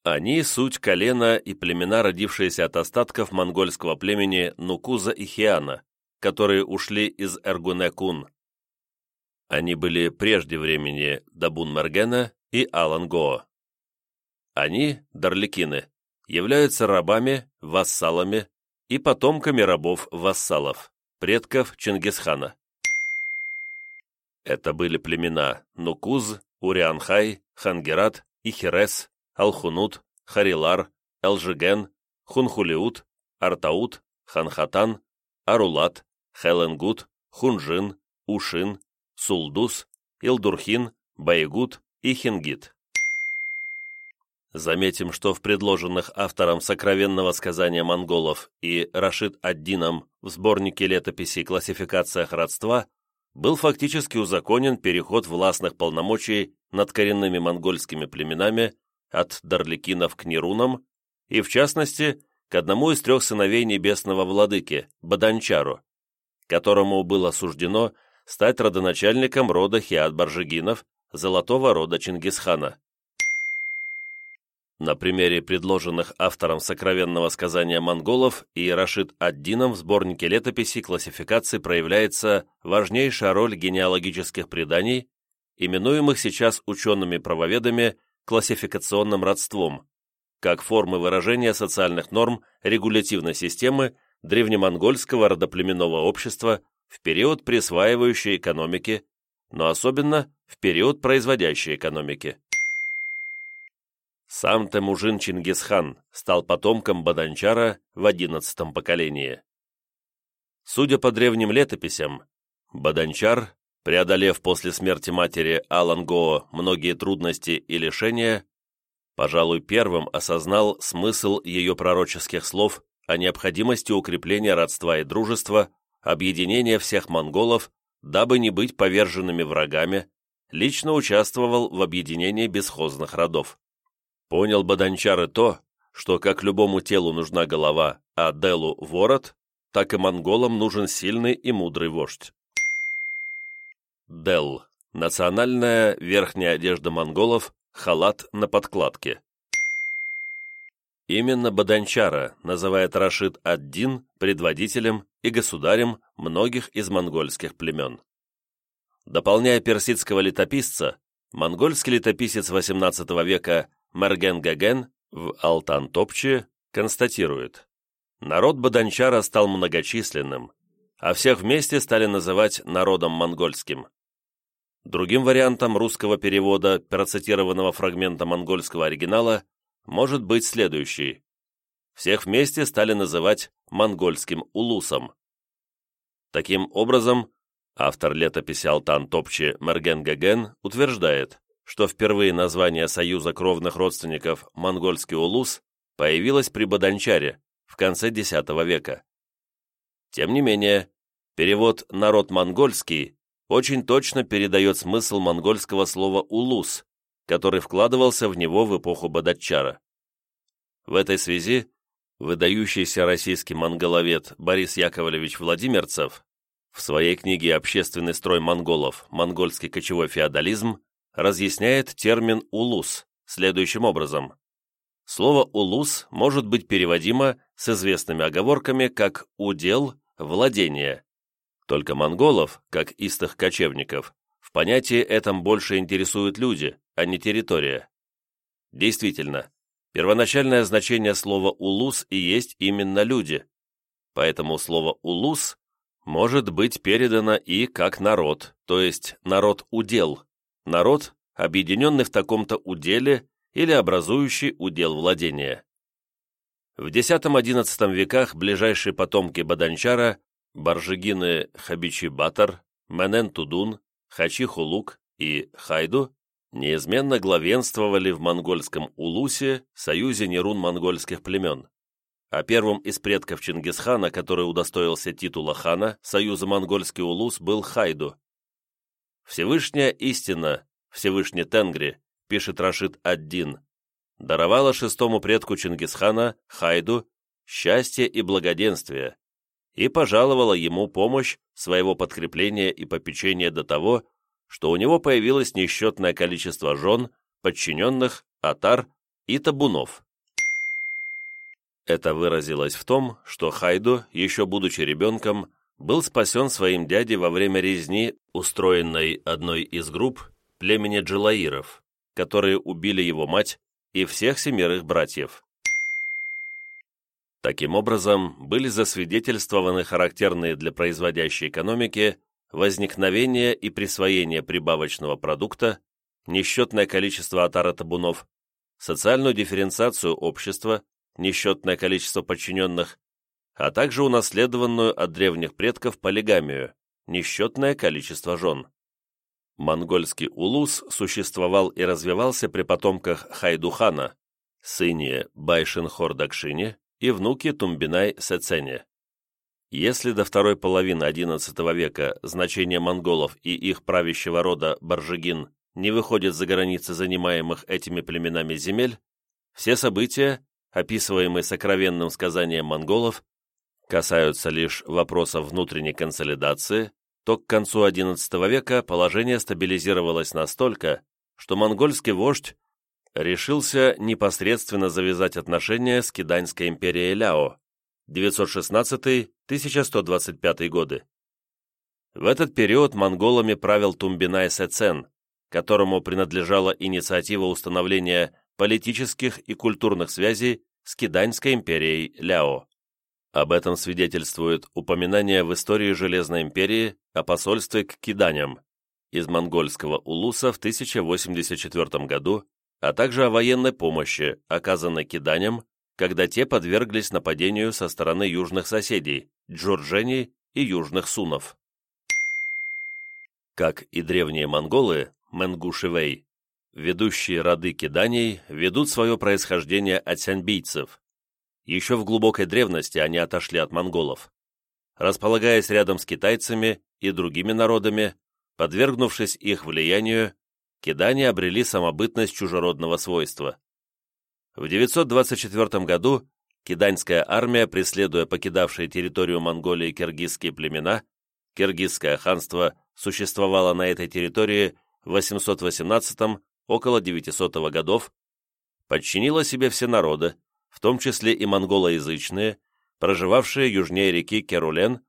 Они – суть колена и племена, родившиеся от остатков монгольского племени Нукуза и Хиана, которые ушли из Эргунекун. Они были прежде времени Дабун-Мергена и Алангоо. Они, дарликины, являются рабами, вассалами и потомками рабов-вассалов, предков Чингисхана. Это были племена Нукуз, Урианхай, Хангерат и Херес, Алхунут, Харилар, Элжиген, Хунхулиут, Артаут, Ханхатан, Арулат, Хеленгут, Хунжин, Ушин, Сулдус, Илдурхин, Байгут и Хингит. Заметим, что в предложенных автором сокровенного сказания монголов и Рашид Аддином в сборнике летописей «Классификациях родства» был фактически узаконен переход властных полномочий над коренными монгольскими племенами от Дарликинов к Нерунам, и, в частности, к одному из трех сыновей небесного владыки, Баданчару, которому было суждено стать родоначальником рода Хиат-Баржигинов, золотого рода Чингисхана. На примере предложенных автором сокровенного сказания монголов и Рашид ад-Дином в сборнике летописей классификации проявляется важнейшая роль генеалогических преданий, именуемых сейчас учеными-правоведами классификационным родством, как формы выражения социальных норм регулятивной системы древнемонгольского родоплеменного общества в период присваивающей экономики, но особенно в период производящей экономики. Сам Темужин Чингисхан стал потомком Баданчара в одиннадцатом поколении. Судя по древним летописям, Баданчар, преодолев после смерти матери Алангоо многие трудности и лишения, пожалуй, первым осознал смысл ее пророческих слов о необходимости укрепления родства и дружества, объединения всех монголов, дабы не быть поверженными врагами, лично участвовал в объединении бесхозных родов. Понял Баданчар то, что как любому телу нужна голова, а Делу – ворот, так и монголам нужен сильный и мудрый вождь. Дел – национальная верхняя одежда монголов, халат на подкладке. Именно Баданчара называет Рашид ад-Дин предводителем и государем многих из монгольских племен. Дополняя персидского летописца, монгольский летописец XVIII века Мерген Гаген в Алтан-Топче констатирует, народ Баданчара стал многочисленным, а всех вместе стали называть народом монгольским. Другим вариантом русского перевода, процитированного фрагмента монгольского оригинала, может быть следующий. Всех вместе стали называть монгольским улусом. Таким образом, автор летописи Алтан Топче Мерген Гаген утверждает, что впервые название Союза кровных родственников «Монгольский улус» появилось при Баданчаре в конце X века. Тем не менее, перевод «народ монгольский» очень точно передает смысл монгольского слова «улус», который вкладывался в него в эпоху Бадатчара. В этой связи выдающийся российский монголовед Борис Яковлевич Владимирцев в своей книге «Общественный строй монголов. Монгольский кочевой феодализм» разъясняет термин «улус» следующим образом. Слово «улус» может быть переводимо с известными оговорками как «удел», «владение». Только монголов, как истых кочевников, в понятии этом больше интересуют люди, а не территория. Действительно, первоначальное значение слова «улус» и есть именно люди, поэтому слово «улус» может быть передано и как народ, то есть народ-удел, народ, объединенный в таком-то уделе или образующий удел владения. В X-XI веках ближайшие потомки Баданчара, Баржигины Хабичи-Батар, Менен-Тудун, Хачи-Хулук и Хайду неизменно главенствовали в монгольском Улусе, союзе нерун монгольских племен. А первым из предков Чингисхана, который удостоился титула хана, союза монгольский Улус, был Хайду, Всевышняя истина, Всевышний Тенгри, пишет Рашид Аддин, даровала шестому предку Чингисхана, Хайду, счастье и благоденствие, и пожаловала ему помощь своего подкрепления и попечения до того, что у него появилось несчетное количество жен, подчиненных, атар и табунов. Это выразилось в том, что Хайду, еще будучи ребенком, был спасен своим дядей во время резни, устроенной одной из групп племени Джилаиров, которые убили его мать и всех семерых братьев. Таким образом, были засвидетельствованы характерные для производящей экономики возникновение и присвоение прибавочного продукта, несчетное количество атара-табунов, социальную дифференциацию общества, несчетное количество подчиненных, а также унаследованную от древних предков полигамию, несчетное количество жен. Монгольский улус существовал и развивался при потомках Хайдухана, сыне Байшин-Хордакшине и внуке Тумбинай-Сецене. Если до второй половины XI века значение монголов и их правящего рода Баржигин не выходит за границы занимаемых этими племенами земель, все события, описываемые сокровенным сказанием монголов, касаются лишь вопросов внутренней консолидации, то к концу XI века положение стабилизировалось настолько, что монгольский вождь решился непосредственно завязать отношения с Киданьской империей Ляо 916-1125 годы. В этот период монголами правил Тумбинай Сецен, которому принадлежала инициатива установления политических и культурных связей с Киданьской империей Ляо. Об этом свидетельствует упоминание в истории Железной империи о посольстве к Киданям из монгольского Улуса в 1084 году, а также о военной помощи, оказанной Киданям, когда те подверглись нападению со стороны южных соседей – Джурджени и южных Сунов. Как и древние монголы, Менгушевей, ведущие роды киданий ведут свое происхождение от сяньбийцев. Еще в глубокой древности они отошли от монголов. Располагаясь рядом с китайцами и другими народами, подвергнувшись их влиянию, кидани обрели самобытность чужеродного свойства. В 924 году киданьская армия, преследуя покидавшие территорию Монголии киргизские племена, киргизское ханство существовало на этой территории в 818 около 900 годов, подчинила себе все народы, в том числе и монголоязычные, проживавшие южнее реки Керулен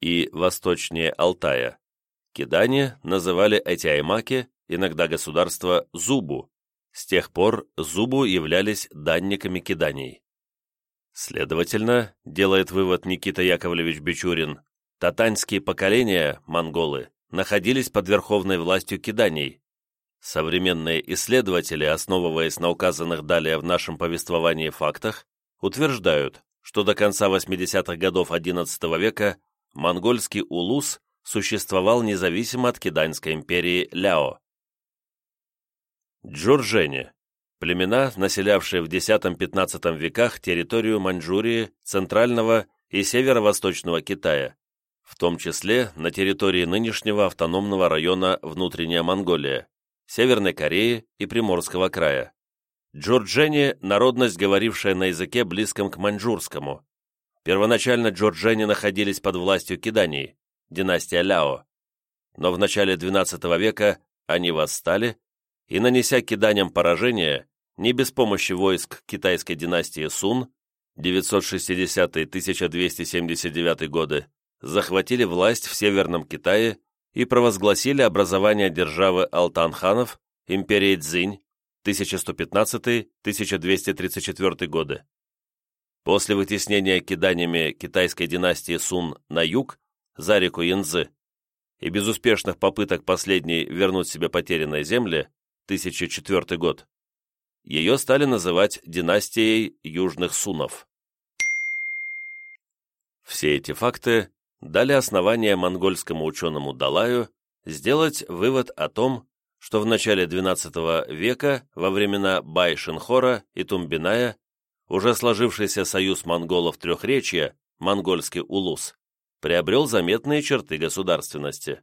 и восточнее Алтая. Кидане называли эти аймаки, иногда государство, Зубу. С тех пор Зубу являлись данниками киданий. Следовательно, делает вывод Никита Яковлевич Бичурин, татаньские поколения, монголы, находились под верховной властью киданий. Современные исследователи, основываясь на указанных далее в нашем повествовании фактах, утверждают, что до конца 80-х годов XI века монгольский улус существовал независимо от Киданьской империи Ляо. Джуржени – племена, населявшие в X-XV веках территорию Маньчжурии, Центрального и Северо-Восточного Китая, в том числе на территории нынешнего автономного района Внутренняя Монголия, Северной Кореи и Приморского края. Джорджени – народность, говорившая на языке, близком к маньчжурскому. Первоначально джорджени находились под властью киданий, династия Ляо. Но в начале XII века они восстали и, нанеся киданям поражение, не без помощи войск китайской династии Сун, 960-1279 годы, захватили власть в Северном Китае и провозгласили образование державы Алтанханов, империи Цзинь, 1115-1234 годы. После вытеснения киданиями китайской династии Сун на юг, за реку Янцзы, и безуспешных попыток последней вернуть себе потерянные земли, 1004 год, ее стали называть династией Южных Сунов. Все эти факты дали основание монгольскому ученому Далаю сделать вывод о том, что в начале XII века, во времена Бай-Шинхора и Тумбиная, уже сложившийся союз монголов Трехречья, монгольский улус, приобрел заметные черты государственности.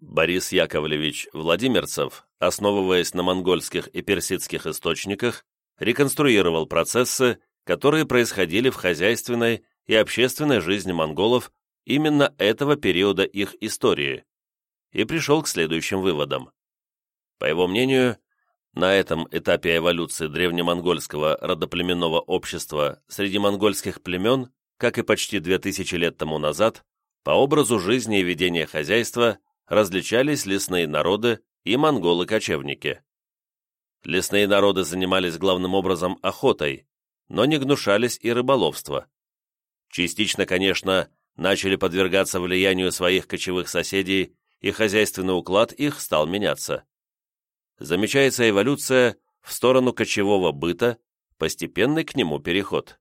Борис Яковлевич Владимирцев, основываясь на монгольских и персидских источниках, реконструировал процессы, которые происходили в хозяйственной и общественной жизни монголов именно этого периода их истории, и пришел к следующим выводам. По его мнению, на этом этапе эволюции древнемонгольского родоплеменного общества среди монгольских племен, как и почти 2000 лет тому назад, по образу жизни и ведения хозяйства различались лесные народы и монголы-кочевники. Лесные народы занимались главным образом охотой, но не гнушались и рыболовства. Частично, конечно, начали подвергаться влиянию своих кочевых соседей, и хозяйственный уклад их стал меняться. Замечается эволюция в сторону кочевого быта, постепенный к нему переход.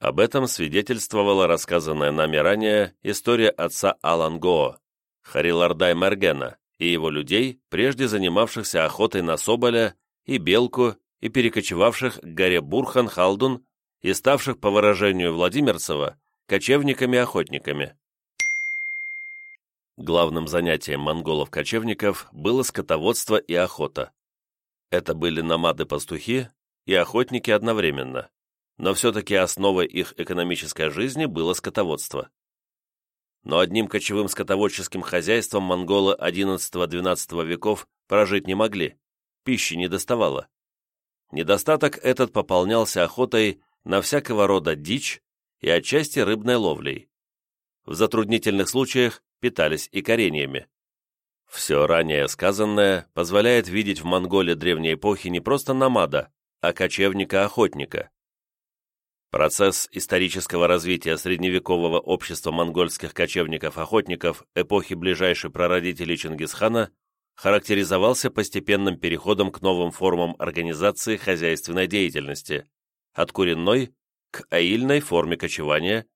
Об этом свидетельствовала рассказанная нами ранее история отца Алангоо, Харилардай Мергена, и его людей, прежде занимавшихся охотой на соболя и белку и перекочевавших к горе Бурхан-Халдун и ставших, по выражению Владимирцева, кочевниками-охотниками. Главным занятием монголов-кочевников было скотоводство и охота. Это были намады-пастухи и охотники одновременно, но все-таки основой их экономической жизни было скотоводство. Но одним кочевым скотоводческим хозяйством монголы XI-XII веков прожить не могли, пищи не доставало. Недостаток этот пополнялся охотой на всякого рода дичь, и отчасти рыбной ловлей. В затруднительных случаях питались и кореньями. Все ранее сказанное позволяет видеть в Монголе древней эпохи не просто намада, а кочевника-охотника. Процесс исторического развития средневекового общества монгольских кочевников-охотников эпохи ближайшей прародителей Чингисхана характеризовался постепенным переходом к новым формам организации хозяйственной деятельности, от куренной к аильной форме кочевания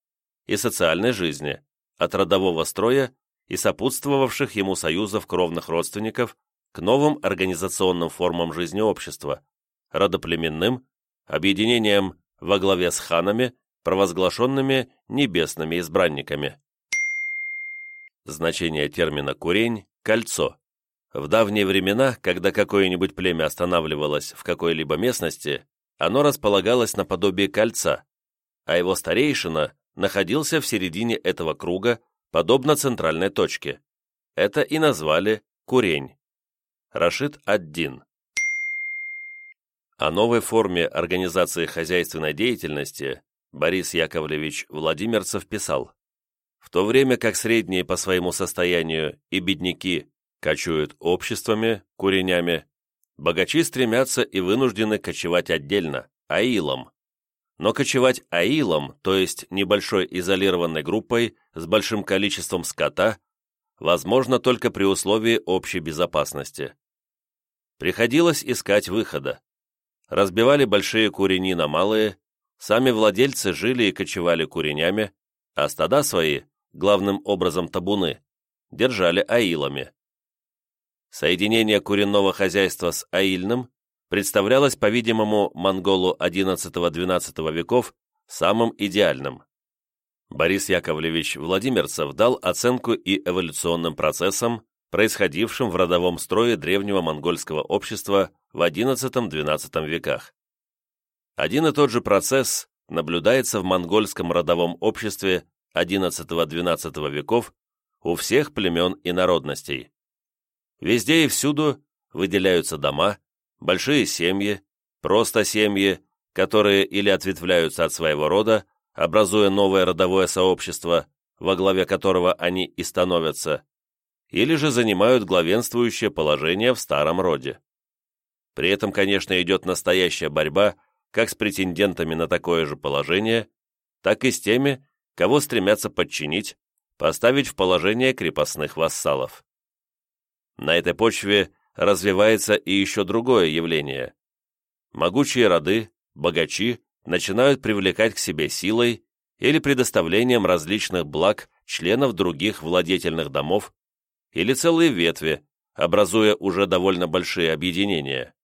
и социальной жизни, от родового строя и сопутствовавших ему союзов кровных родственников к новым организационным формам жизни общества, родоплеменным, объединением во главе с ханами, провозглашенными небесными избранниками. Значение термина «курень» – «кольцо». В давние времена, когда какое-нибудь племя останавливалось в какой-либо местности, оно располагалось наподобие кольца, а его старейшина находился в середине этого круга, подобно центральной точке. Это и назвали Курень. Рашид Ад-Дин. О новой форме организации хозяйственной деятельности Борис Яковлевич Владимирцев писал, в то время как средние по своему состоянию и бедняки кочуют обществами, куренями, богачи стремятся и вынуждены кочевать отдельно, аилом. Но кочевать аилом, то есть небольшой изолированной группой с большим количеством скота, возможно только при условии общей безопасности. Приходилось искать выхода разбивали большие курени на малые, сами владельцы жили и кочевали куренями, а стада свои, главным образом табуны, держали аилами. Соединение куренного хозяйства с аильным представлялось, по-видимому, монголу XI-XII веков самым идеальным. Борис Яковлевич Владимирцев дал оценку и эволюционным процессам, происходившим в родовом строе древнего монгольского общества в XI-XII веках. Один и тот же процесс наблюдается в монгольском родовом обществе XI-XII веков у всех племен и народностей. Везде и всюду выделяются дома, большие семьи, просто семьи, которые или ответвляются от своего рода, образуя новое родовое сообщество, во главе которого они и становятся, или же занимают главенствующее положение в старом роде. При этом, конечно, идет настоящая борьба как с претендентами на такое же положение, так и с теми, кого стремятся подчинить, поставить в положение крепостных вассалов. На этой почве развивается и еще другое явление. Могучие роды, богачи, начинают привлекать к себе силой или предоставлением различных благ членов других владетельных домов или целые ветви, образуя уже довольно большие объединения.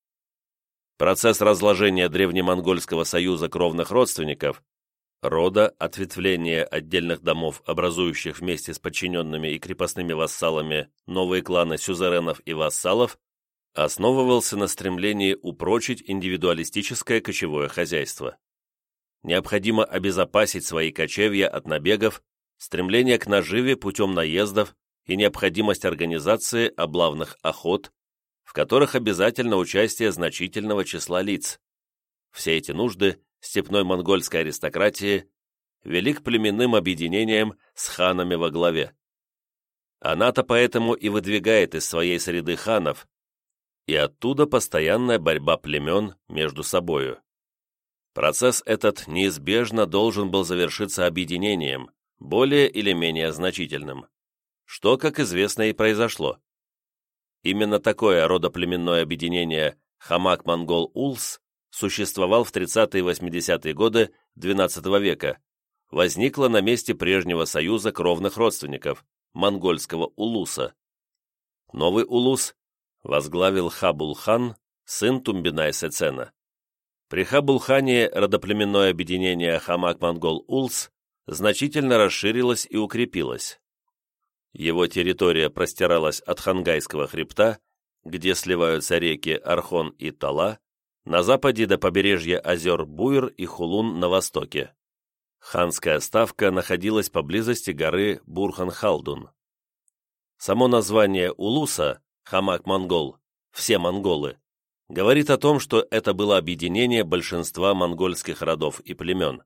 Процесс разложения древнемонгольского союза кровных родственников, рода, ответвления отдельных домов, образующих вместе с подчиненными и крепостными вассалами новые кланы сюзеренов и вассалов, основывался на стремлении упрочить индивидуалистическое кочевое хозяйство. Необходимо обезопасить свои кочевья от набегов, стремление к наживе путем наездов и необходимость организации облавных охот, в которых обязательно участие значительного числа лиц. Все эти нужды степной монгольской аристократии вели к племенным объединениям с ханами во главе. Она-то поэтому и выдвигает из своей среды ханов, и оттуда постоянная борьба племен между собою. Процесс этот неизбежно должен был завершиться объединением, более или менее значительным что, как известно, и произошло. Именно такое родоплеменное объединение Хамак-Монгол-Улс существовал в 30-е и 80-е годы XII века, возникло на месте прежнего союза кровных родственников, монгольского Улуса. Новый Улус возглавил Хабул-хан, сын Тумбинай-Сецена. При Хабул-хане родоплеменное объединение Хамак-Монгол-Улс значительно расширилось и укрепилось. Его территория простиралась от Хангайского хребта, где сливаются реки Архон и Тала, на западе до побережья озер Буйр и Хулун на востоке. Ханская ставка находилась поблизости горы Бурхан-Халдун. Само название Улуса, Хамак-Монгол, все монголы, говорит о том, что это было объединение большинства монгольских родов и племен.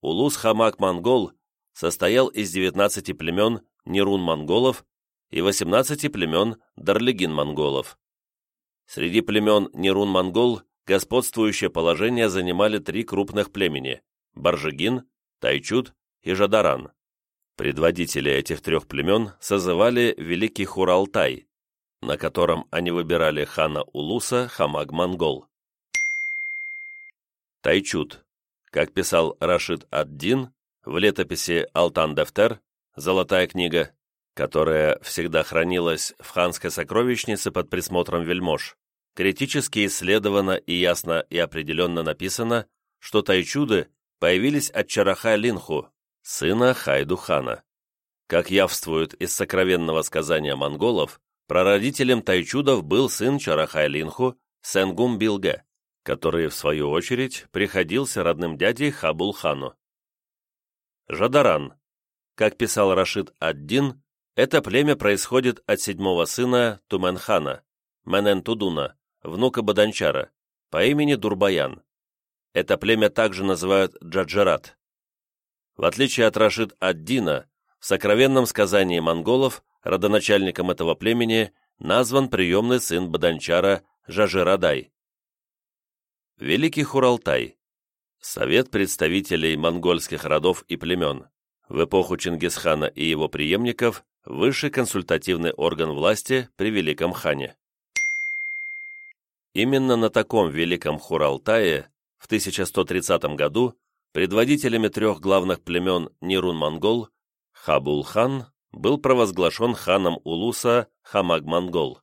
Улус Хамак-Монгол состоял из 19 племен Нерун-монголов и 18 племен Дарлигин-монголов. Среди племен Нерун-монгол господствующее положение занимали три крупных племени – Баржигин, Тайчут и Жадаран. Предводители этих трех племен созывали Великий Хуралтай, на котором они выбирали хана Улуса Хамаг-монгол. Тайчут, как писал Рашид ад-Дин в летописи Алтан-Дефтер, «Золотая книга», которая всегда хранилась в ханской сокровищнице под присмотром вельмож, критически исследовано и ясно и определенно написано, что тайчуды появились от Чараха-Линху, сына Хайду-хана. Как явствует из сокровенного сказания монголов, прародителем тайчудов был сын Чарахай-Линху Сенгум-Билге, который, в свою очередь, приходился родным дядей Хабул-хану. Жадаран. Как писал Рашид ад-Дин, это племя происходит от седьмого сына Туменхана, Менен-Тудуна, внука Баданчара, по имени Дурбаян. Это племя также называют Джаджарат. В отличие от Рашид ад-Дина, в сокровенном сказании монголов родоначальником этого племени назван приемный сын Баданчара Жажирадай. Великий Хуралтай. Совет представителей монгольских родов и племен. В эпоху Чингисхана и его преемников высший консультативный орган власти при Великом хане. Именно на таком Великом Хуралтае в 1130 году предводителями трех главных племен Нирун-Монгол Хабул-хан был провозглашен ханом Улуса Хамаг-Монгол.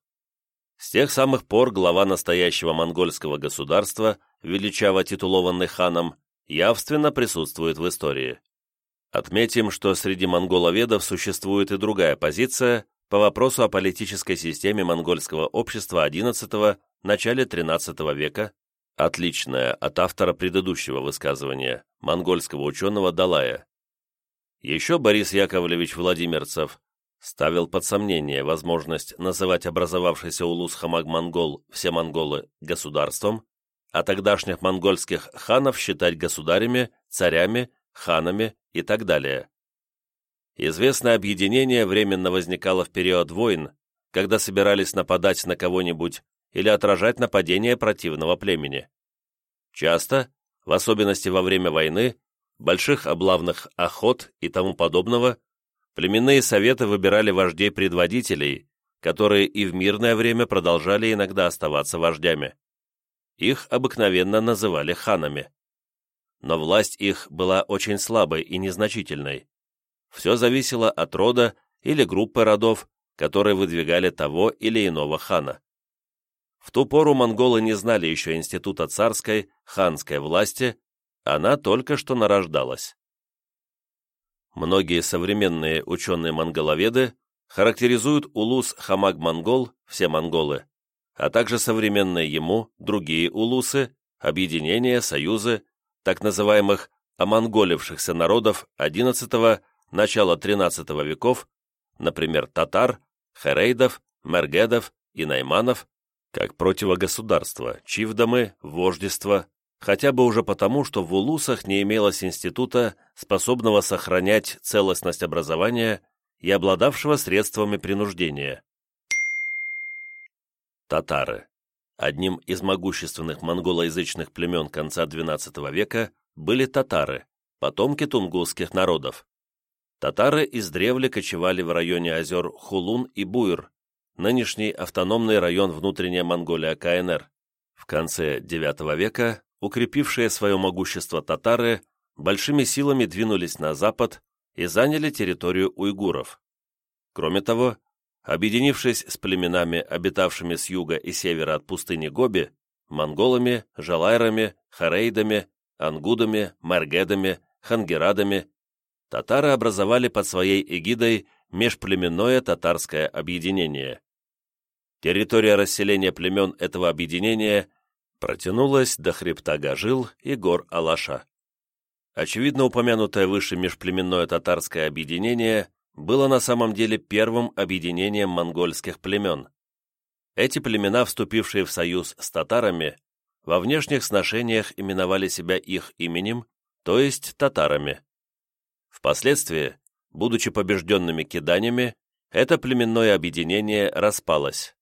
С тех самых пор глава настоящего монгольского государства, величаво титулованный ханом, явственно присутствует в истории. Отметим, что среди монголоведов существует и другая позиция по вопросу о политической системе монгольского общества XI – начале XIII века, отличная от автора предыдущего высказывания, монгольского ученого Далая. Еще Борис Яковлевич Владимирцев ставил под сомнение возможность называть образовавшийся улус Хамаг-Монгол все монголы государством, а тогдашних монгольских ханов считать государями, царями, ханами и так далее. Известное объединение временно возникало в период войн, когда собирались нападать на кого-нибудь или отражать нападение противного племени. Часто, в особенности во время войны, больших облавных охот и тому подобного, племенные советы выбирали вождей-предводителей, которые и в мирное время продолжали иногда оставаться вождями. Их обыкновенно называли ханами но власть их была очень слабой и незначительной. Все зависело от рода или группы родов, которые выдвигали того или иного хана. В ту пору монголы не знали еще института царской, ханской власти, она только что нарождалась. Многие современные ученые-монголоведы характеризуют улус Хамаг-монгол, все монголы, а также современные ему другие улусы, объединения, союзы, так называемых омонголившихся народов XI – начала XIII веков, например, татар, херейдов, мергедов и найманов, как противогосударства, чивдомы, вождества, хотя бы уже потому, что в улусах не имелось института, способного сохранять целостность образования и обладавшего средствами принуждения. Татары Одним из могущественных монголоязычных племен конца XII века были татары, потомки тунгусских народов. Татары издревле кочевали в районе озер Хулун и Буйр, нынешний автономный район внутренняя Монголия КНР. В конце IX века укрепившие свое могущество татары большими силами двинулись на запад и заняли территорию уйгуров. Кроме того, объединившись с племенами, обитавшими с юга и севера от пустыни Гоби, монголами, жалайрами, харейдами, ангудами, маргедами, хангерадами, татары образовали под своей эгидой межплеменное татарское объединение. Территория расселения племен этого объединения протянулась до хребта Гажил и гор Алаша. Очевидно, упомянутое выше межплеменное татарское объединение было на самом деле первым объединением монгольских племен. Эти племена, вступившие в союз с татарами, во внешних сношениях именовали себя их именем, то есть татарами. Впоследствии, будучи побежденными киданями, это племенное объединение распалось.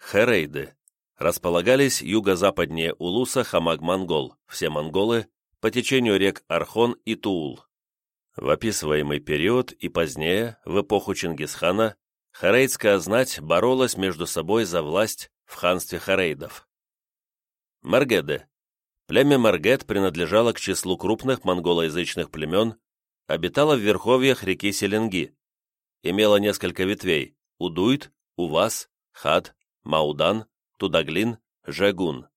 Херейды располагались юго-западнее Улуса Хамаг-Монгол, все монголы, по течению рек Архон и Туул. В описываемый период и позднее, в эпоху Чингисхана, Харейдская знать боролась между собой за власть в ханстве Харейдов. Маргеды. Племя Маргет принадлежало к числу крупных монголоязычных племен, обитало в верховьях реки Селенги, имело несколько ветвей – Удуйт, Увас, Хад, Маудан, Тудаглин, Жагун.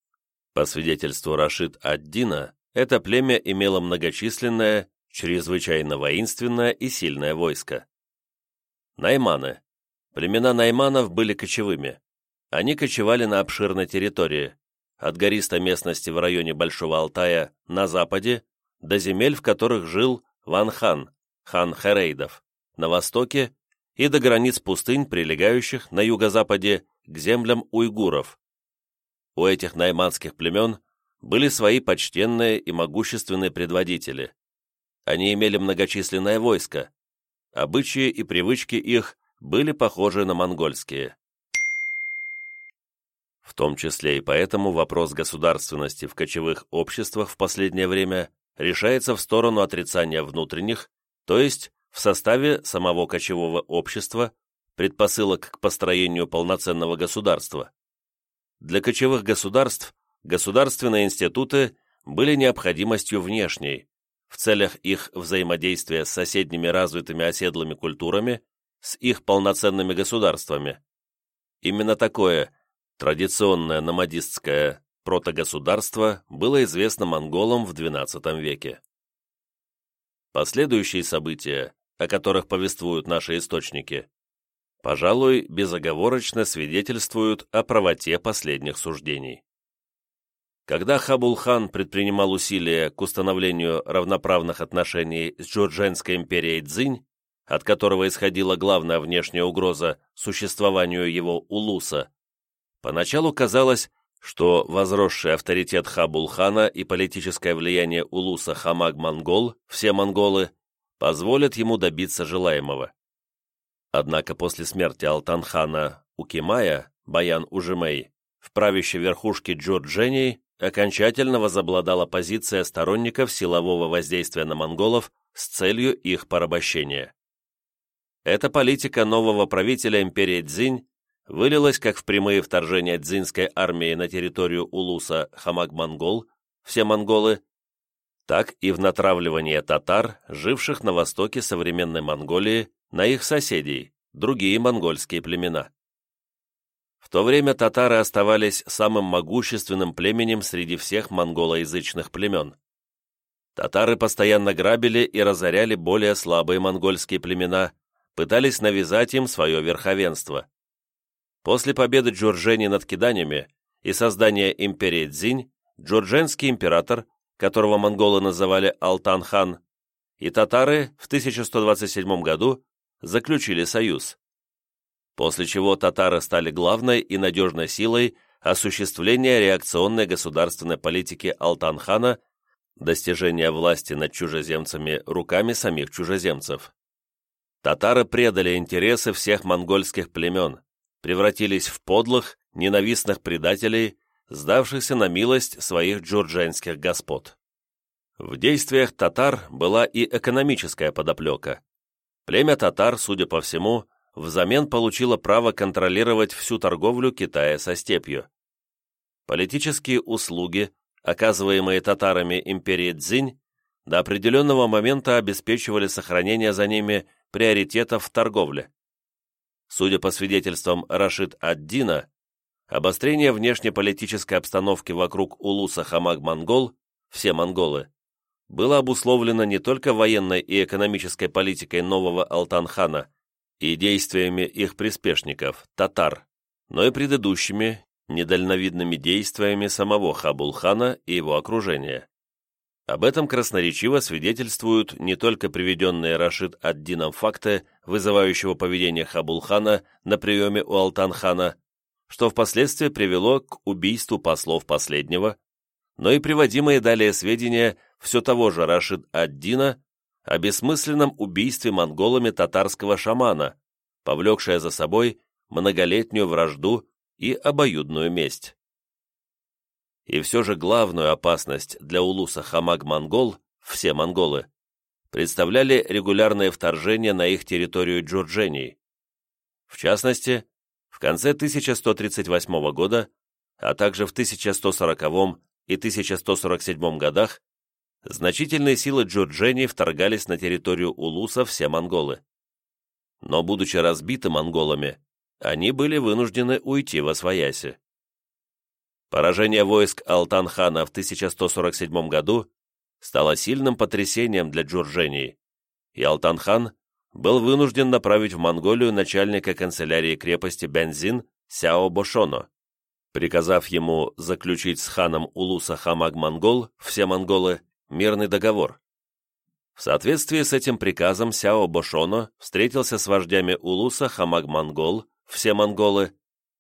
По свидетельству Рашид ад-Дина, это племя имело многочисленное, чрезвычайно воинственное и сильное войско. Найманы. Племена найманов были кочевыми. Они кочевали на обширной территории, от гористой местности в районе Большого Алтая на западе до земель, в которых жил Ван-хан, хан Херейдов, на востоке и до границ пустынь, прилегающих на юго-западе к землям уйгуров. У этих найманских племен были свои почтенные и могущественные предводители. Они имели многочисленное войско. Обычаи и привычки их были похожи на монгольские. В том числе и поэтому вопрос государственности в кочевых обществах в последнее время решается в сторону отрицания внутренних, то есть в составе самого кочевого общества, предпосылок к построению полноценного государства. Для кочевых государств государственные институты были необходимостью внешней, в целях их взаимодействия с соседними развитыми оседлыми культурами, с их полноценными государствами. Именно такое традиционное номадистское протогосударство было известно монголам в XII веке. Последующие события, о которых повествуют наши источники, пожалуй, безоговорочно свидетельствуют о правоте последних суждений. Когда Хабулхан предпринимал усилия к установлению равноправных отношений с Джурдженской империей Цзинь, от которого исходила главная внешняя угроза существованию его улуса, поначалу казалось, что возросший авторитет Хабулхана и политическое влияние улуса Хамаг-Монгол, все монголы, позволят ему добиться желаемого. Однако после смерти Алтанхана Укимая, Баян Ужимей, в правящей верхушке Джорджении окончательно возобладала позиция сторонников силового воздействия на монголов с целью их порабощения. Эта политика нового правителя империи Цзинь вылилась как в прямые вторжения дзинской армии на территорию Улуса Хамаг-Монгол, все монголы, так и в натравливание татар, живших на востоке современной Монголии, на их соседей, другие монгольские племена. В то время татары оставались самым могущественным племенем среди всех монголоязычных племен. Татары постоянно грабили и разоряли более слабые монгольские племена, пытались навязать им свое верховенство. После победы Джуржени над киданями и создания империи Цзинь, джурдженский император, которого монголы называли Алтан-хан, и татары в 1127 году заключили союз после чего татары стали главной и надежной силой осуществления реакционной государственной политики Алтан-хана, достижения власти над чужеземцами руками самих чужеземцев. Татары предали интересы всех монгольских племен, превратились в подлых, ненавистных предателей, сдавшихся на милость своих джурдженских господ. В действиях татар была и экономическая подоплека. Племя татар, судя по всему, взамен получила право контролировать всю торговлю Китая со степью. Политические услуги, оказываемые татарами империи Цзинь, до определенного момента обеспечивали сохранение за ними приоритетов в торговле. Судя по свидетельствам Рашид ад-Дина, обострение внешнеполитической обстановки вокруг Улуса Хамаг-Монгол, все монголы, было обусловлено не только военной и экономической политикой нового Алтан-хана, и действиями их приспешников, татар, но и предыдущими, недальновидными действиями самого Хабулхана и его окружения. Об этом красноречиво свидетельствуют не только приведенные Рашид ад-Дином факты вызывающего поведения Хабулхана на приеме у Алтанхана, что впоследствии привело к убийству послов последнего, но и приводимые далее сведения все того же Рашид ад-Дина о бессмысленном убийстве монголами татарского шамана, повлекшая за собой многолетнюю вражду и обоюдную месть. И все же главную опасность для улуса Хамаг-Монгол, все монголы, представляли регулярные вторжения на их территорию Джурджений. В частности, в конце 1138 года, а также в 1140 и 1147 годах, значительные силы Джурджений вторгались на территорию Улуса все монголы. Но, будучи разбиты монголами, они были вынуждены уйти во свояси. Поражение войск Алтан-хана в 1147 году стало сильным потрясением для Джуржении, и Алтан-хан был вынужден направить в Монголию начальника канцелярии крепости Бензин Сяо Бошоно, приказав ему заключить с ханом Улуса Хамаг-Монгол, все монголы, мирный договор. В соответствии с этим приказом Сяо Бошоно встретился с вождями Улуса Хамаг-Монгол, все монголы,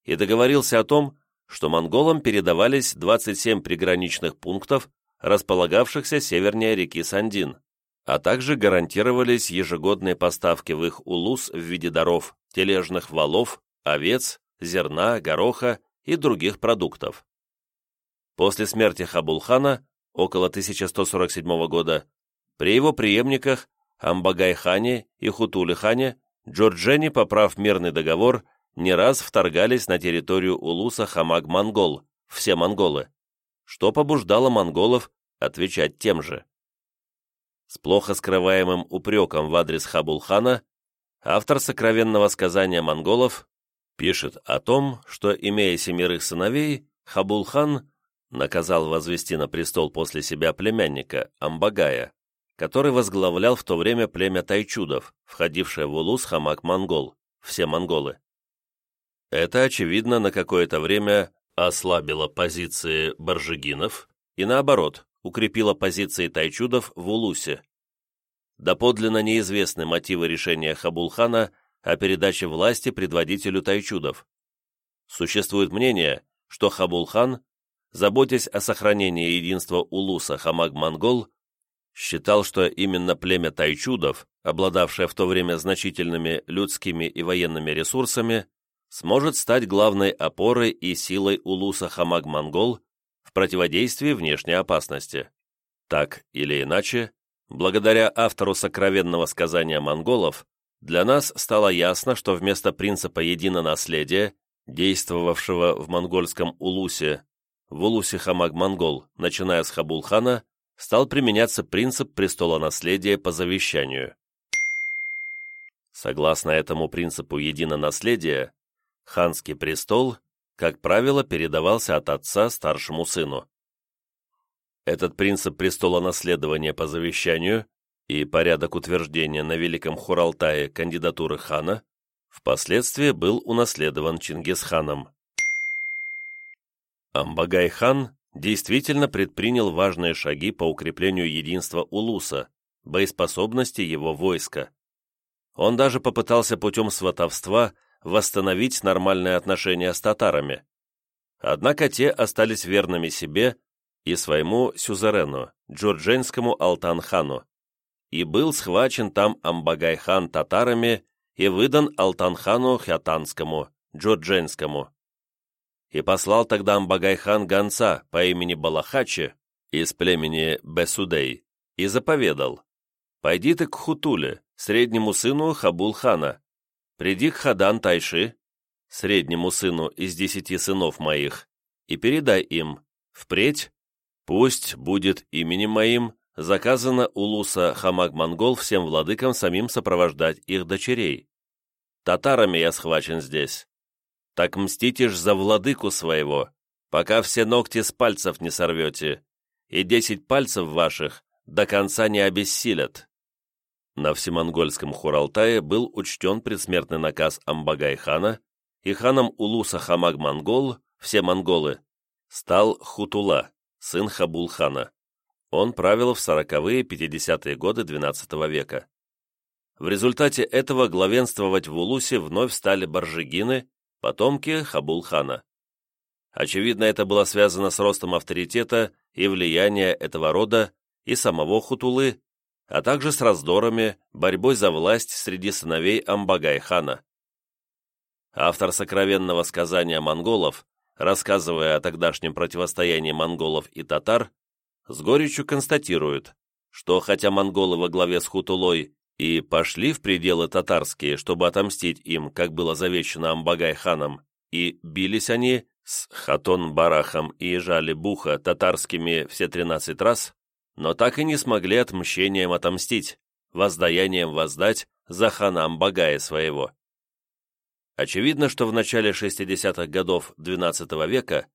и договорился о том, что монголам передавались 27 приграничных пунктов, располагавшихся севернее реки Сандин, а также гарантировались ежегодные поставки в их улус в виде даров, тележных валов, овец, зерна, гороха и других продуктов. После смерти Хабулхана, около 1147 года, при его преемниках Амбагай-хане и Хутули-хане Джорджени, поправ мирный договор, не раз вторгались на территорию Улуса Хамаг-Монгол, все монголы, что побуждало монголов отвечать тем же. С плохо скрываемым упреком в адрес Хабулхана автор сокровенного сказания монголов пишет о том, что, имея семерых сыновей, Хабулхан наказал возвести на престол после себя племянника, Амбагая, который возглавлял в то время племя тайчудов, входившее в улус Хамак-Монгол, все монголы. Это, очевидно, на какое-то время ослабило позиции баржигинов и, наоборот, укрепило позиции тайчудов в Улусе. Доподлинно неизвестны мотивы решения Хабулхана о передаче власти предводителю тайчудов. Существует мнение, что Хабулхан, заботясь о сохранении единства Улуса Хамаг-Монгол, считал, что именно племя тайчудов, обладавшее в то время значительными людскими и военными ресурсами, сможет стать главной опорой и силой улуса Хамаг-Монгол в противодействии внешней опасности. Так или иначе, благодаря автору сокровенного сказания монголов, для нас стало ясно, что вместо принципа единонаследия, действовавшего в монгольском улусе, в улусе Хамаг-Монгол, начиная с Хабулхана, стал применяться принцип престолонаследия по завещанию. Согласно этому принципу единонаследия, Ханский престол, как правило, передавался от отца старшему сыну. Этот принцип престола наследования по завещанию и порядок утверждения на Великом Хуралтае кандидатуры хана впоследствии был унаследован Чингисханом. Амбагай-хан действительно предпринял важные шаги по укреплению единства Улуса, боеспособности его войска. Он даже попытался путем сватовства восстановить нормальные отношения с татарами. Однако те остались верными себе и своему сюзерену, джурдженскому Алтанхану, и был схвачен там Амбагайхан татарами и выдан Алтанхану Хятанскому, джурдженскому. И послал тогда Амбагайхан гонца по имени Балахачи из племени Бесудей и заповедал, «Пойди ты к Хутуле, среднему сыну Хабулхана, приди к Хадан Тайши, среднему сыну из десяти сынов моих, и передай им, впредь, пусть будет именем моим заказано Улуса Хамаг-Монгол всем владыкам самим сопровождать их дочерей. Татарами я схвачен здесь. Так мстите ж за владыку своего, пока все ногти с пальцев не сорвете, и десять пальцев ваших до конца не обессилят. На всемонгольском Хуралтае был учтен предсмертный наказ Амбагай-хана, и ханом Улуса Хамаг-Монгол, все монголы, стал Хутула, сын Хабул-хана. Он правил в сороковые 50-е годы XII века. В результате этого главенствовать в Улусе вновь стали борджигины, потомки Хабул-хана. Очевидно, это было связано с ростом авторитета и влияния этого рода и самого Хутулы, а также с раздорами, борьбой за власть среди сыновей Амбагай-хана. Автор сокровенного сказания монголов, рассказывая о тогдашнем противостоянии монголов и татар, с горечью констатирует, что хотя монголы во главе с Хутулой и пошли в пределы татарские, чтобы отомстить им, как было завещено Амбагай-ханом, и бились они с Хатон-Барахом и Жали-Буха татарскими все тринадцать раз, но так и не смогли отмщением отомстить, воздаянием воздать за хана Амбагая своего. Очевидно, что в начале 60-х годов XII века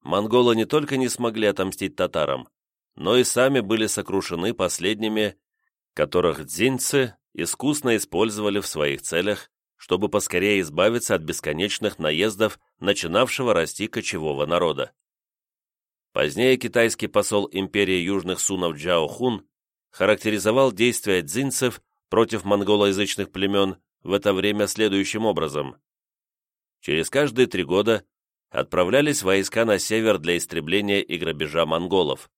монголы не только не смогли отомстить татарам, но и сами были сокрушены последними, которых дзинцы искусно использовали в своих целях, чтобы поскорее избавиться от бесконечных наездов начинавшего расти кочевого народа. Позднее китайский посол империи Южных Сунов Джао Хун характеризовал действия дзинцев против монголоязычных племен в это время следующим образом. Через каждые три года отправлялись войска на север для истребления и грабежа монголов.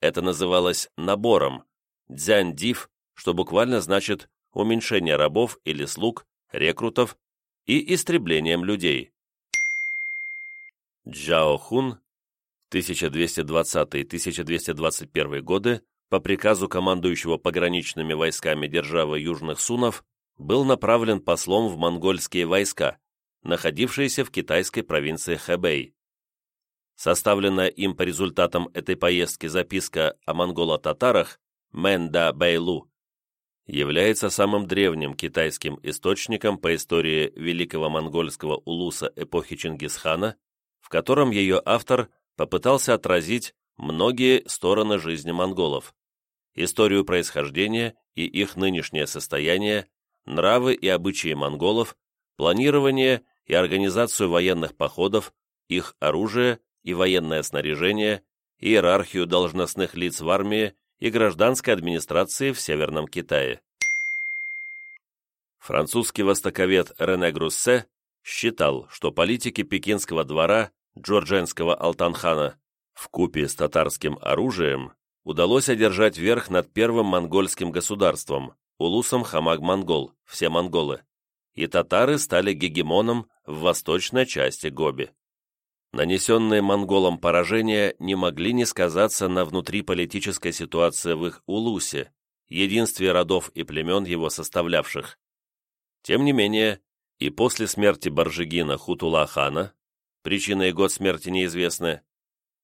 Это называлось набором, дзянь-див, что буквально значит уменьшение рабов или слуг, рекрутов и истреблением людей. Джао Хун 1220-1221 годы по приказу командующего пограничными войсками державы Южных Сунов был направлен послом в монгольские войска, находившиеся в китайской провинции Хэбэй. Составленная им по результатам этой поездки записка о монголо-татарах Мэнда Бэйлу является самым древним китайским источником по истории великого монгольского улуса эпохи Чингисхана, в котором ее автор попытался отразить многие стороны жизни монголов, историю происхождения и их нынешнее состояние, нравы и обычаи монголов, планирование и организацию военных походов, их оружие и военное снаряжение, иерархию должностных лиц в армии и гражданской администрации в Северном Китае. Французский востоковед Рене Груссе считал, что политики пекинского двора Джордженского Алтанхана в купе с татарским оружием удалось одержать верх над первым монгольским государством, улусом Хамаг-Монгол, все монголы, и татары стали гегемоном в восточной части Гоби. Нанесенные монголам поражения не могли не сказаться на внутриполитической ситуации в их Улусе, единстве родов и племен его составлявших. Тем не менее, и после смерти Баржигина Хутула-хана, причина и год смерти неизвестны,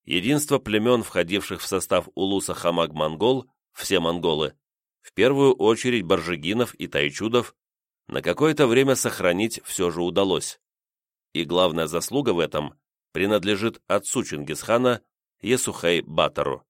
единство племен, входивших в состав Улуса Хамаг-Монгол, все монголы, в первую очередь Баржигинов и Тайчудов, на какое-то время сохранить все же удалось. И главная заслуга в этом принадлежит отцу Чингисхана Есухей Батару.